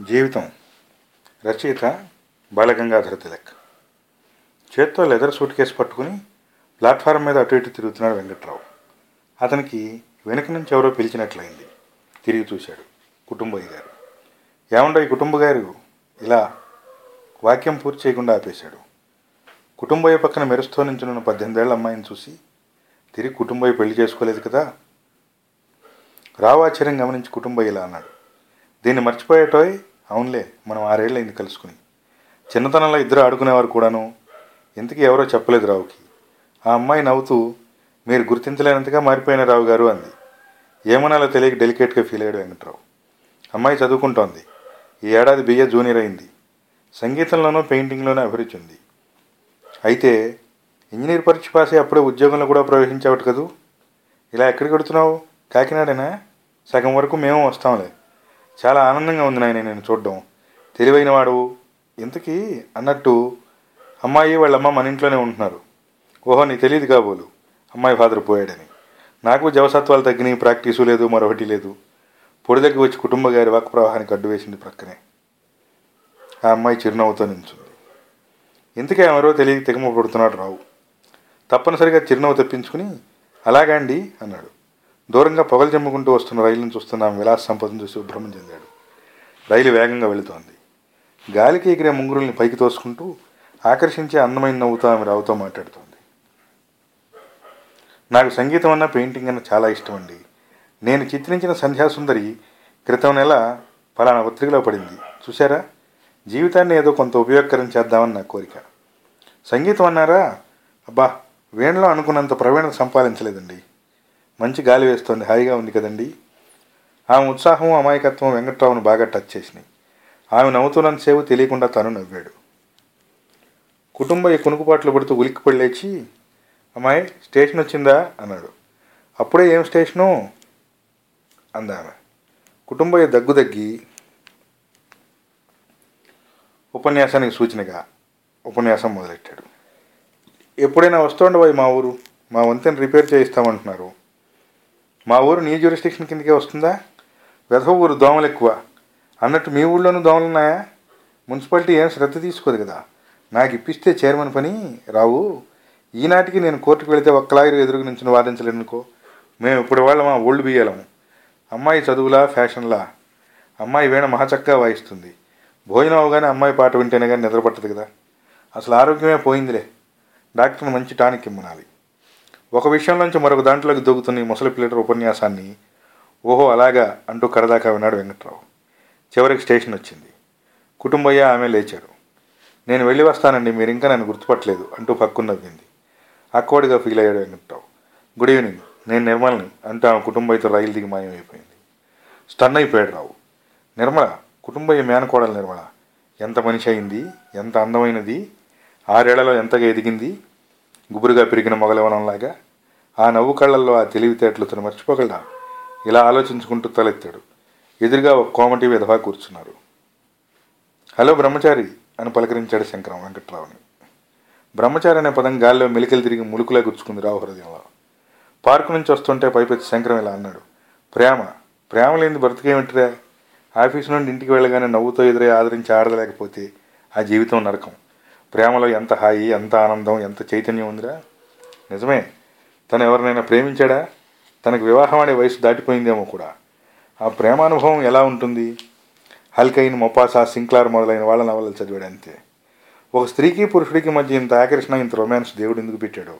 జీవితం రచయిత బాలగంగాధర తిలక్. చేత్తో లెదర్ సూట్ కేసు పట్టుకుని ప్లాట్ఫారం మీద అటు ఇటు తిరుగుతున్నాడు వెంకట్రావు. అతనికి వెనుక నుంచి ఎవరో పిలిచినట్లయింది. తిరిగి చూశాడు కుటుంబయ్య గారు. ఏమండో ఈ కుటుంబ గారు? ఇలా వాక్యం పూర్తి చేయకుండా ఆపేశాడు. కుటుంబయ్య పక్కన మెరుస్తూ నించున్న పద్దెనిమిదేళ్ళ అమ్మాయిని చూసి తిరిగి కుటుంబయ్య పెళ్ళి చేసుకోలేదు కదా? రావు ఆశ్చర్యం గమనించి కుటుంబయ్య ఇలా అన్నాడు. దీన్ని మర్చిపోయేటోయ్? అవునులే మనం ఆరేళ్ళైంది కలుసుకుని. చిన్నతనంలో ఇద్దరు ఆడుకునేవారు కూడాను. ఇంతకీ ఎవరో చెప్పలేదు రావుకి. ఆ అమ్మాయి నవ్వుతూ మీరు గుర్తించలేనంతగా మారిపోయిన రావు గారు అంది. ఏమనాలో తెలియక డెలికేట్గా ఫీల్ అయ్యాడు వెంకట్రావు. అమ్మాయి చదువుకుంటోంది. ఈ ఏడాది బిఏ జూనియర్ అయింది. సంగీతంలోనూ పెయింటింగ్లోనూ అభిరుచి ఉంది. అయితే ఇంజనీర్ పరీక్ష పాసే అప్పుడే ఉద్యోగంలో కూడా ప్రవేశించావట కదూ? ఇలా ఎక్కడికి వెడుతున్నావు? కాకినాడేనా? సగం వరకు మేము వస్తాంలే. చాలా ఆనందంగా ఉంది నాయన నేను చూడడం. తెలివైన వాడు ఇంతకీ అన్నట్టు అమ్మాయి వాళ్ళ అమ్మ మన ఇంట్లోనే ఉంటున్నారు. ఓహో నీ తెలియదు కాబోలు. అమ్మాయి ఫాదర్ పోయాడని. నాకు జవసత్వాలు తగ్గినాయి ప్రాక్టీసు లేదు మరొకటి లేదు. పొడి దగ్గర వచ్చి కుటుంబ గారి వాక్ ప్రవాహానికి అడ్డు వేసింది ప్రక్కనే. ఆ అమ్మాయి చిరునవ్వుతో నించుంది. ఇంతకే ఎవరో తెలియక తెగమ పడుతున్నాడు రావు. తప్పనిసరిగా చిరునవ్వు తెప్పించుకుని అలాగండి అన్నాడు. దూరంగా పొగలు చెమ్ముకుంటూ వస్తున్న రైలును చూస్తున్న విలాస సంపదను చూసి భ్రమం చెందాడు. రైలు వేగంగా వెళుతోంది. గాలికి ఎగిరే ముంగురుల్ని పైకి తోసుకుంటూ ఆకర్షించే అందమైన నవ్వుతో ఆమె రావుతో మాట్లాడుతోంది. నాకు సంగీతం అన్న పెయింటింగ్ అన్న చాలా ఇష్టం అండి నేను చిత్రించిన సంధ్యాసుందరి క్రితం నెల ఫలానా పత్రికలో పడింది. చూసారా జీవితాన్ని ఏదో కొంత ఉపయోగకరం చేద్దామని నా కోరిక. సంగీతం అన్నారా? అబ్బా వేణులో అనుకున్నంత ప్రవీణత సంపాదించలేదండి. మంచి గాలి వేస్తోంది హాయిగా ఉంది కదండి. ఆమె ఉత్సాహం అమాయకత్వం వెంకట్రావును బాగా టచ్ చేసినాయి. ఆమె నవ్వుతున్నంతసేపు తెలియకుండా తను నవ్వాడు. కుటుంబ కునుకుపాట్లు పడుతూ ఉలిక్కిపడి లేచి అమ్మాయి స్టేషన్ వచ్చిందా? అన్నాడు. అప్పుడే ఏం స్టేషను? అందామె. కుటుంబయ్య దగ్గు దగ్గి ఉపన్యాసానికి సూచనగా ఉపన్యాసం మొదలెట్టాడు. ఎప్పుడైనా వస్తుండవు మా ఊరు? మా వంతెన రిపేర్ చేయిస్తామంటున్నారు. మా ఊరు నీ జ్యూరిస్టిక్షన్ కిందకే వస్తుందా? వెధవ ఊరు దోమలు ఎక్కువ. అన్నట్టు మీ ఊళ్ళోనూ దోమలు ఉన్నాయా? మున్సిపాలిటీ ఏం శ్రద్ధ తీసుకోదు కదా. నాకు ఇప్పిస్తే చైర్మన్ పని రావు. ఈనాటికి నేను కోర్టుకు వెళితే ఒక్కలాగిరి ఎదురుగు నుంచి వాదించలేనుకో. మేము ఇప్పుడు వాళ్ళ మా ఓల్డ్ బియ్యాలము అమ్మాయి చదువులా ఫ్యాషన్లా. అమ్మాయి వీణ మహాచక్కగా వాయిస్తుంది. భోజనం అవగానే అమ్మాయి పాట వింటేనే కానీ నిద్రపట్టదు కదా. అసలు ఆరోగ్యమే పోయిందిలే. డాక్టర్ని మంచి టానిక్ ఇమ్మనాలి. ఒక విషయం నుంచి మరొక దాంట్లోకి దూకుతున్న ఈ ముసలి పిల్లల ఉపన్యాసాన్ని ఓహో అలాగా అంటూ కరదాకా విన్నాడు వెంకట్రావు. చివరికి స్టేషన్ వచ్చింది. కుటుంబయ్య ఆమె లేచారు. నేను వెళ్ళి వస్తానండి మీరు ఇంకా నన్ను గుర్తుపట్టలేదు అంటూ పక్కున నవ్వింది. అక్కోడిగా ఫీల్ అయ్యాడు వెంకట్రావు. గుడ్ ఈవినింగ్ నేను నిర్మల్ని అంటూ ఆమె కుటుంబయ్యతో రైలు దిగి మాయమైపోయింది. స్టన్ అయిపోయాడు రావు. నిర్మల కుటుంబయ్య మేనకోడలు నిర్మల. ఎంత మనిషి అయింది? ఎంత అందమైనది? ఆరేళ్ళలో ఎంతగా ఎదిగింది? గుబురుగా పెరిగిన మొగలవనంలాగా ఆ నవ్వు కళ్ళల్లో ఆ తెలివితేటలు తను మర్చిపోగలడా? ఇలా ఆలోచించుకుంటూ తలెత్తాడు. ఎదురుగా ఒక కోమటి విధవా కూర్చున్నారు. హలో బ్రహ్మచారి అని పలకరించాడు శంకరం వెంకట్రావుని. బ్రహ్మచారి అనే పదం గాల్లో మెలికలు తిరిగి ములుకులా గుచ్చుకుంది రావు హృదయంలో. పార్కు నుంచి వస్తుంటే పైపెచ్చి శంకరం ఇలా అన్నాడు. ప్రేమ ప్రేమ లేని బ్రతికేమిటిరా? ఆఫీస్ నుండి ఇంటికి వెళ్ళగానే నవ్వుతో ఎదురై ఆదరించి ఆడలేకపోతే ఆ జీవితం నరకం. ప్రేమలో ఎంత హాయి ఎంత ఆనందం ఎంత చైతన్యం ఉందిరా? నిజమే. తను ఎవరినైనా ప్రేమించాడా? తనకు వివాహం అనే వయసు దాటిపోయిందేమో కూడా. ఆ ప్రేమానుభవం ఎలా ఉంటుంది? హల్కైన్ మొపాసా సింక్లార్ మొదలైన వాళ్ళ నవలలు చదివాడు అంతే. ఒక స్త్రీకి పురుషుడికి మధ్య ఇంత ఆకర్షణ ఇంత రొమాన్స్ దేవుడు ఎందుకు పెట్టాడు?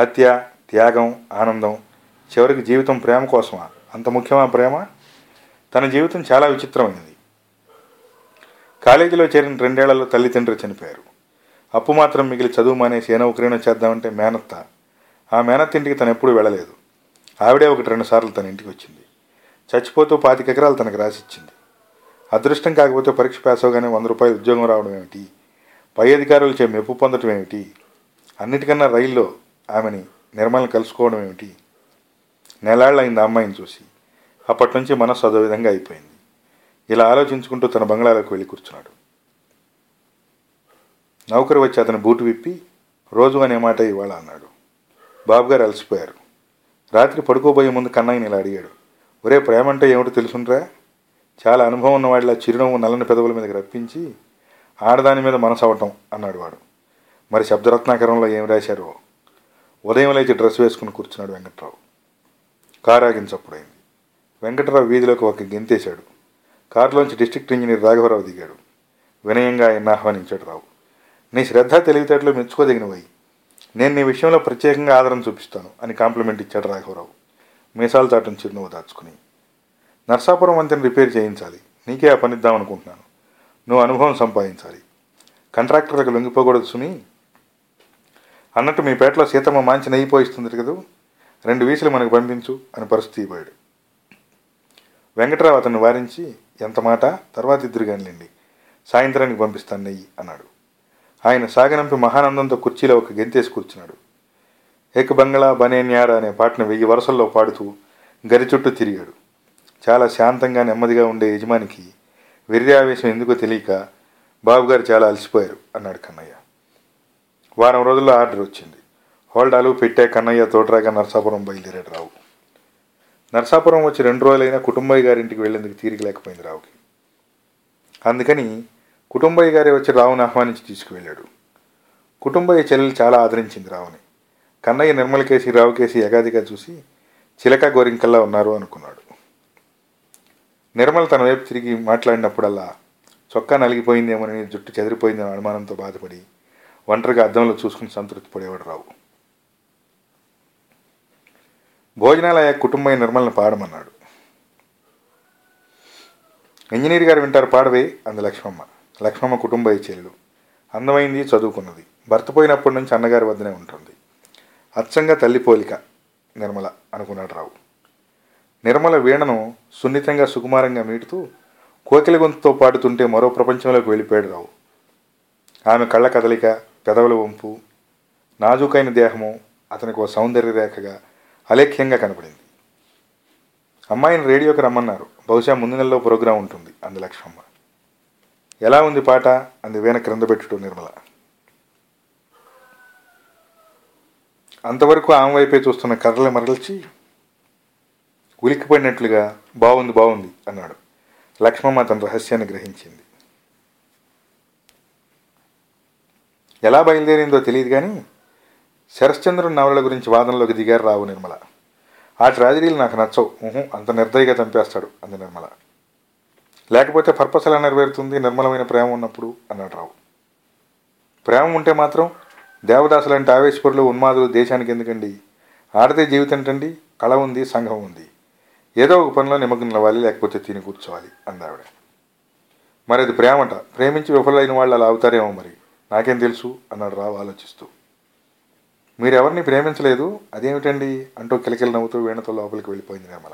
హత్య త్యాగం ఆనందం చివరికి జీవితం ప్రేమ కోసమా? అంత ముఖ్యమా ప్రేమ? తన జీవితం చాలా విచిత్రమైనది కాలేజీలో చేరిన రెండేళ్ళలో తల్లిదండ్రులు చనిపోయారు. అప్పు మాత్రం మిగిలి చదువు మానేసి ఏనో నౌకరీనో చేద్దామంటే మేనత్త. ఆ మేనత్త ఇంటికి తను ఎప్పుడూ వెళ్ళలేదు. ఆవిడే ఒకటి రెండు సార్లు తన ఇంటికి వచ్చింది. చచ్చిపోతూ పాతిక ఎకరాలు తనకు రాసిచ్చింది. అదృష్టం కాకపోతే పరీక్ష పాస్ అవగానే వంద రూపాయలు ఉద్యోగం రావడం ఏమిటి? పై అధికారులు చే మెప్పు పొందడం ఏమిటి? అన్నిటికన్నా రైల్లో ఆమెని నిర్మల్ని కలుసుకోవడం ఏమిటి? నెలాళ్ళు అయింది అమ్మాయిని చూసి. అప్పటి నుంచి మనస్సు అదో విధంగా అయిపోయింది. ఇలా ఆలోచించుకుంటూ తన బంగ్లాలోకి వెళ్ళి కూర్చున్నాడు. నౌకరు వచ్చి అతని బూటు విప్పి రోజు అనే మాట ఇవాళ అన్నాడు. బాబుగారు అలసిపోయారు. రాత్రి పడుకోబోయే ముందు కన్నయ్యని ఇలా అడిగాడు. ఒరే ప్రేమ అంటే ఏమిటో తెలుసుండ్రా? చాలా అనుభవం ఉన్నవాడిలా చిరునవ్వు నల్లని పెదవుల మీదకి రప్పించి ఆడదాని మీద మనసు అవటం అన్నాడు వాడు. మరి శబ్దరత్నాకరంలో ఏం రాశారో? ఉదయం లేచి డ్రెస్ వేసుకుని కూర్చున్నాడు వెంకట్రావు. కారు ఆగించప్పుడైంది. వెంకట్రావు వీధిలోకి ఒక గెంతేశాడు. కారులోంచి డిస్ట్రిక్ట్ ఇంజనీర్ రాఘవరావు దిగాడు. వినయంగా ఆయన ఆహ్వానించాడు రావు. నీ శ్రద్ధ తెలివితేటలు మెచ్చుకోదగినవై. నేను నీ విషయంలో ప్రత్యేకంగా ఆదరణ చూపిస్తాను అని కాంప్లిమెంట్ ఇచ్చాడు రాఘవరావు. మీసాలు చాటును చిరునవ్వు దాచుకుని. నర్సాపురం వంతెన రిపేర్ చేయించాలి. నీకే ఆ పనిద్దాం అనుకుంటున్నాను. నువ్వు అనుభవం సంపాదించాలి. కాంట్రాక్టర్లకు లొంగిపోకూడదు సుమి. అన్నట్టు మీ పేటలో సీతమ్మ మాంచి నెయ్యిపోయిస్తుంది కదూ. రెండు వీసులు మనకు పంపించు అని పరిస్థితి ఇవ్వాడు వెంకట్రావు అతన్ని వారించి ఎంత మాట? తర్వాత ఇద్దరు కానిలేండి. సాయంత్రానికి పంపిస్తాను నెయ్యి అన్నాడు. ఆయన సాగనంపి మహానందంతో కుర్చీలో ఒక గెంతేసి కూర్చున్నాడు. ఏక బంగళా బనేన్యాడ అనే పాటను వెయ్యి వరుసల్లో పాడుతూ గరి చుట్టూ తిరిగాడు. చాలా శాంతంగా నెమ్మదిగా ఉండే యజమానికి వెర్రి ఆవేశం ఎందుకో తెలియక బాబుగారు చాలా అలసిపోయారు అన్నాడు కన్నయ్య. వారం రోజుల్లో ఆర్డర్ వచ్చింది. హోల్డాలు పెట్టే కన్నయ్య తోటరాగా నరసాపురం బయలుదేరాడు రావు. నర్సాపురం వచ్చి రెండు రోజులైనా కుటుంబయ్య గారింటికి వెళ్ళేందుకు తీరిక లేకపోయింది రావుకి. అందుకని కుటుంబయ్య గారే వచ్చి రావుని ఆహ్వానించి తీసుకువెళ్ళాడు. కుటుంబయ్య చెల్లెలు చాలా ఆదరించింది రావుని. కన్నయ్య నిర్మలకేసి రావుకేసి యగాదిగా చూసి చిలక గోరింకల్లా ఉన్నారు అనుకున్నాడు. నిర్మల తన వైపు తిరిగి మాట్లాడినప్పుడల్లా చొక్కా నలిగిపోయిందేమోనని జుట్టు చెదిరిపోయిందేమో అనుమానంతో బాధపడి ఒంటరిగా అద్దంలో చూసుకుని సంతృప్తి పడేవాడు రావు. భోజనాలయ కుటుంబ కుటుంబం నిర్మల్ని పాడమన్నాడు. ఇంజనీర్ గారు వింటారు పాడవే అంది లక్ష్మమ్మ. లక్ష్మమ్మ కుటుంబ చెల్లు అందమైంది చదువుకున్నది. భర్త పోయినప్పటి నుంచి అన్నగారి వద్దనే ఉంటుంది. అచ్చంగా తల్లి పోలిక నిర్మల అనుకున్నాడు రావు. నిర్మల వీణను సున్నితంగా సుకుమారంగా మీటుతూ కోకిల గొంతుతో పాడుతుంటే మరో ప్రపంచంలోకి వెళ్ళిపోయాడు రావు. ఆమె కళ్ళ కదలిక పెదవుల వంపు నాజూకైన దేహము అతనికి ఓ సౌందర్య రేఖగా అలేఖ్యంగా కనపడింది. అమ్మాయిని రేడియోకి రమ్మన్నారు. బహుశా ముందు నెలలో ప్రోగ్రాం ఉంటుంది అంది లక్ష్మమ్మ. ఎలా ఉంది పాట? అంది వేణ క్రింద పెట్టుటూ నిర్మల. అంతవరకు ఆమె వైపే చూస్తున్న కర్రలు మరల్చి ఉలిక్కిపడినట్లుగా బాగుంది బాగుంది అన్నాడు. లక్ష్మమ్మ తన రహస్యాన్ని గ్రహించింది. ఎలా బయలుదేరిందో తెలియదు కానీ శరశ్చంద్రుని నవల గురించి వాదనలోకి దిగారు రావు నిర్మల. ఆ ట్రాజడీలు నాకు నచ్చవు. ఊహు అంత నిర్దయగా చంపేస్తాడు అంది నిర్మల. లేకపోతే పర్పస్ ఎలా నెరవేరుతుంది? నిర్మలమైన ప్రేమ ఉన్నప్పుడు అన్నాడు రావు. ప్రేమ ఉంటే మాత్రం దేవదాసు లాంటి ఆవేశపరులు ఉన్మాదులు దేశానికి ఎందుకండి? ఆడదే జీవితం ఏంటండి? కళ ఉంది సంఘం ఉంది. ఏదో ఒక పనిలో నిమగ్నం అవ్వాలి లేకపోతే తిని కూర్చోవాలి అందావిడ. మరి అది ప్రేమట? ప్రేమించి విఫలైన వాళ్ళు అలా అవుతారేమో మరి. నాకేం తెలుసు? అన్నాడు రావు ఆలోచిస్తూ. మీరెవరిని ప్రేమించలేదు? అదేమిటండి? అంటూ కిలకిల నవ్వుతూ వీణతో లోపలికి వెళ్ళిపోయింది నిర్మల.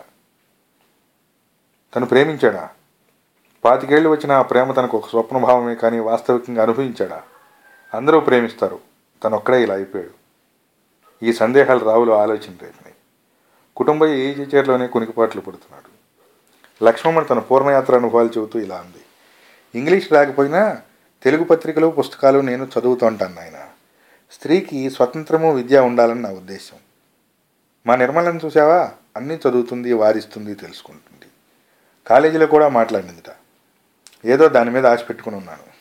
తను ప్రేమించాడా? పాతికేళ్ళు వచ్చిన ఆ ప్రేమ తనకు ఒక స్వప్నభావమే కానీ వాస్తవికంగా అనుభవించాడా? అందరూ ప్రేమిస్తారు. తనొక్కడే ఒక్కడే ఇలా అయిపోయాడు. ఈ సందేహాలు రావులు ఆలోచన రేపినాయి. కుటుంబ ఈజీ చీరలోనే కునికిపాట్లు పడుతున్నాడు. లక్ష్మణ్ తన పూర్ణయాత్ర అనుభవాలు చెబుతూ ఇలా అంది. ఇంగ్లీష్ రాకపోయినా తెలుగు పత్రికలు పుస్తకాలు నేను చదువుతూ ఉంటాను నాయన. స్త్రీకి స్వతంత్రము విద్య ఉండాలని నా ఉద్దేశం. మా నిర్మలను చూసావా అన్నీ చదువుతుంది వారిస్తుంది తెలుసుకుంటుంది. కాలేజీలో కూడా మాట్లాడిందిట. ఏదో దాని మీద ఆశ పెట్టుకుని ఉన్నాను.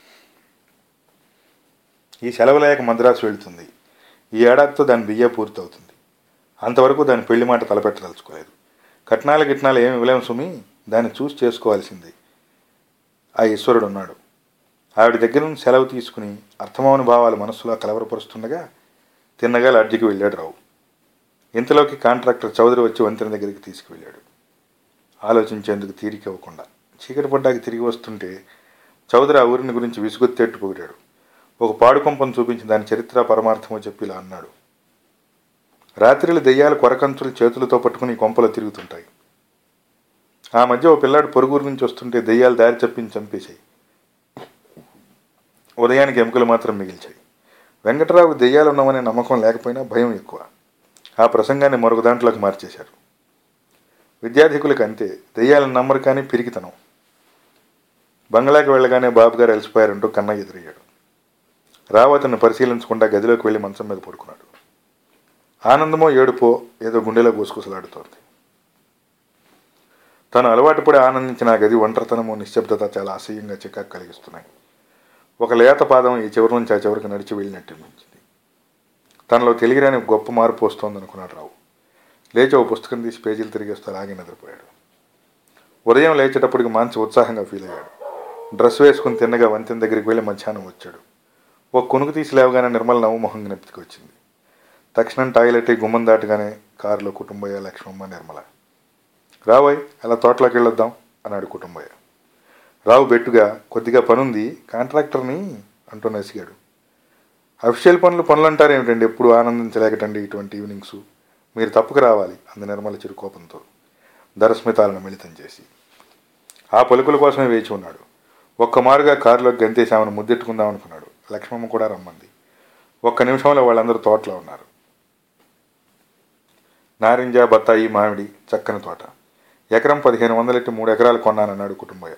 ఈ సెలవు లేక మద్రాసు వెళుతుంది. ఈ ఏడాదితో దాని బియ్య పూర్తవుతుంది. అంతవరకు దాని పెళ్ళి మాట తలపెట్టదలుచుకోలేదు. కట్నాలు గిట్నాలు ఏమి ఇవ్వలేము సుమి. దాన్ని చూసి చేసుకోవాల్సింది. ఆ ఈశ్వరుడు ఉన్నాడు. ఆవిడ దగ్గర నుంచి సెలవు తీసుకుని అర్థమవని భావాలు మనస్సులో కలవరపరుస్తుండగా తిన్నగా లాడ్జికి వెళ్ళాడు రావు. ఇంతలోకి కాంట్రాక్టర్ చౌదరి వచ్చి వంతెన దగ్గరికి తీసుకువెళ్ళాడు. ఆలోచించేందుకు తీరిక ఇవ్వకుండా. చీకటి పడ్డాకి తిరిగి వస్తుంటే చౌదరి ఆ ఊరిని గురించి విసుగొత్తేట్టు పొగిడాడు ఒక పాడుకొంపను చూపించి దాని చరిత్ర పరమార్థమో చెప్పి ఇలా అన్నాడు. రాత్రిలు దెయ్యాలు కొరకంచులు చేతులతో పట్టుకుని కొంపలో తిరుగుతుంటాయి. ఆ మధ్య ఓ పిల్లాడు పొరుగురు నుంచి వస్తుంటే దెయ్యాలు దారి చెప్పించి చంపేశాయి. ఉదయానికి ఎముకలు మాత్రం మిగిల్చాయి. వెంకటరావు దెయ్యాలు ఉన్నామనే నమ్మకం లేకపోయినా భయం ఎక్కువ. ఆ ప్రసంగాన్ని మరొక దాంట్లోకి మార్చేశారు. విద్యార్థికులకు అంతే దెయ్యాలను నమ్మరు కానీ పిరికితనం. బంగ్లాకి వెళ్ళగానే బాబు గారు అలసిపోయారంటూ కన్నయ్య ఎదురయ్యాడు. రావు అతన్ని పరిశీలించకుండా గదిలోకి వెళ్ళి మంచం మీద పడుకున్నాడు. ఆనందమో ఏడుపో ఏదో గుండెలో గుసగుసలాడుతోంది. తను అలవాటు పడి ఆనందించిన గది ఒంటరితనము నిశ్శబ్దత చాలా అసహ్యంగా చికాకు కలిగిస్తున్నాయి. ఒక లేత పాదం ఈ చివరి నుంచి ఆ చివరికి నడిచి వెళ్ళినట్టు మంచిది. తనలో తెలియరాని గొప్ప మార్పు వస్తోంది అనుకున్నాడు రావు. లేచి ఓ పుస్తకం తీసి పేజీలు తిరిగేస్తూ అలాగే నిద్రపోయాడు. ఉదయం లేచేటప్పటికి మంచి ఉత్సాహంగా ఫీల్ అయ్యాడు. డ్రెస్ వేసుకుని తిన్నగా వంతెన దగ్గరికి వెళ్ళి మధ్యాహ్నం వచ్చాడు. ఒక కొనుకు తీసి లేవగానే నిర్మల నవ్వుమొహం జ్ఞప్తికి వచ్చింది. తక్షణం టాయిలెట్ గుమ్మం దాటగానే కారులో కుటుంబయ్య లక్ష్మమ్మ నిర్మల. రావోయ్ అలా తోటలోకి వెళ్ళొద్దాం అన్నాడు కుటుంబయ్య. రావు బెట్టుగా కొద్దిగా పనుంది కాంట్రాక్టర్ని అంటూ నసిగాడు అఫీషియల్ పనులు పనులు అంటారు ఏమిటండి? ఎప్పుడు ఆనందించలేకటండి ఇటువంటి ఈవినింగ్స్. మీరు తప్పుకు రావాలి అంది నిర్మల చిరు కోపంతో. ధరస్మితాలను మిళితం చేసి. ఆ పలుకుల కోసమే వేచి ఉన్నాడు. ఒక్క మారుగా కారులో గంతేసి ముద్దెట్టుకుందాం అనుకున్నాడు. లక్ష్మమ్మ కూడా రమ్మంది. ఒక్క నిమిషంలో వాళ్ళందరూ తోటలో ఉన్నారు. నారింజ బత్తాయి మామిడి చక్కని తోట. ఎకరం పదిహేను వందలెట్టి మూడు ఎకరాలు కొన్నానన్నాడు కుటుంబయ్య.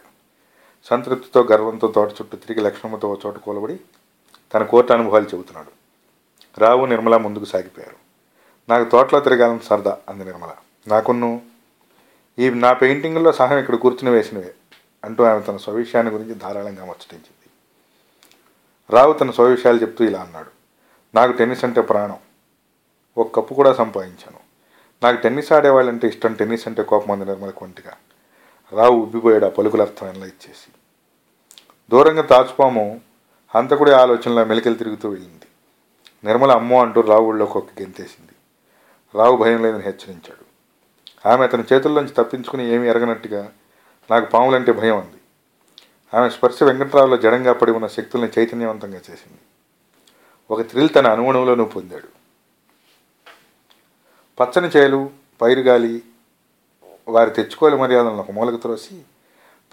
సంతృప్తితో గర్వంతో తోట చుట్టూ తిరిగి లక్ష్మమ్మతో ఓ చోట కూలబడి తన కోర్టు అనుభవాలు చెబుతున్నాడు. రావు నిర్మల ముందుకు సాగిపోయారు. నాకు తోటలో తిరగాలని సరదా అంది నిర్మల. నాకున్ను ఈ నా పెయింటింగ్లో సహా ఇక్కడ కూర్చుని వేసినవే అంటూ ఆమె తన స్వవిషయాన్ని గురించి ధారాళంగా ముచ్చటించింది. రావు తన స్వవిషయాలు చెప్తూ ఇలా అన్నాడు. నాకు టెన్నిస్ అంటే ప్రాణం. ఒక కప్పు కూడా సంపాదించాను. నాకు టెన్నిస్ ఆడేవాళ్ళంటే ఇష్టం టెన్నిస్ అంటే కోపం అంది నిర్మల కొంటిగా. రావు ఉబ్బిపోయాడు ఆ అర్థం అర్థంలో ఇచ్చేసి దూరంగా తాచుపాము. హంతకుడి ఆలోచనలో మెలికలు తిరుగుతూ వెళ్ళింది. నిర్మల అమ్మో అంటూ రావు ఊళ్ళోకి ఒక గెంతేసింది. రావు భయం లేదని హెచ్చరించాడు. ఆమె అతని చేతుల్లోంచి తప్పించుకుని ఏమీ ఎరగనట్టుగా నాకు పాములంటే భయం అంది. ఆమె స్పర్శ వెంకట్రావులో జడంగా పడి ఉన్న శక్తుల్ని చైతన్యవంతంగా చేసింది. ఒక థ్రిల్ తన అనుగుణంలోనూ పొందాడు. పచ్చని చేలు పైరుగాలి వారి తెచ్చుకోలే మర్యాదలను ఒక మూలకు త్రోసి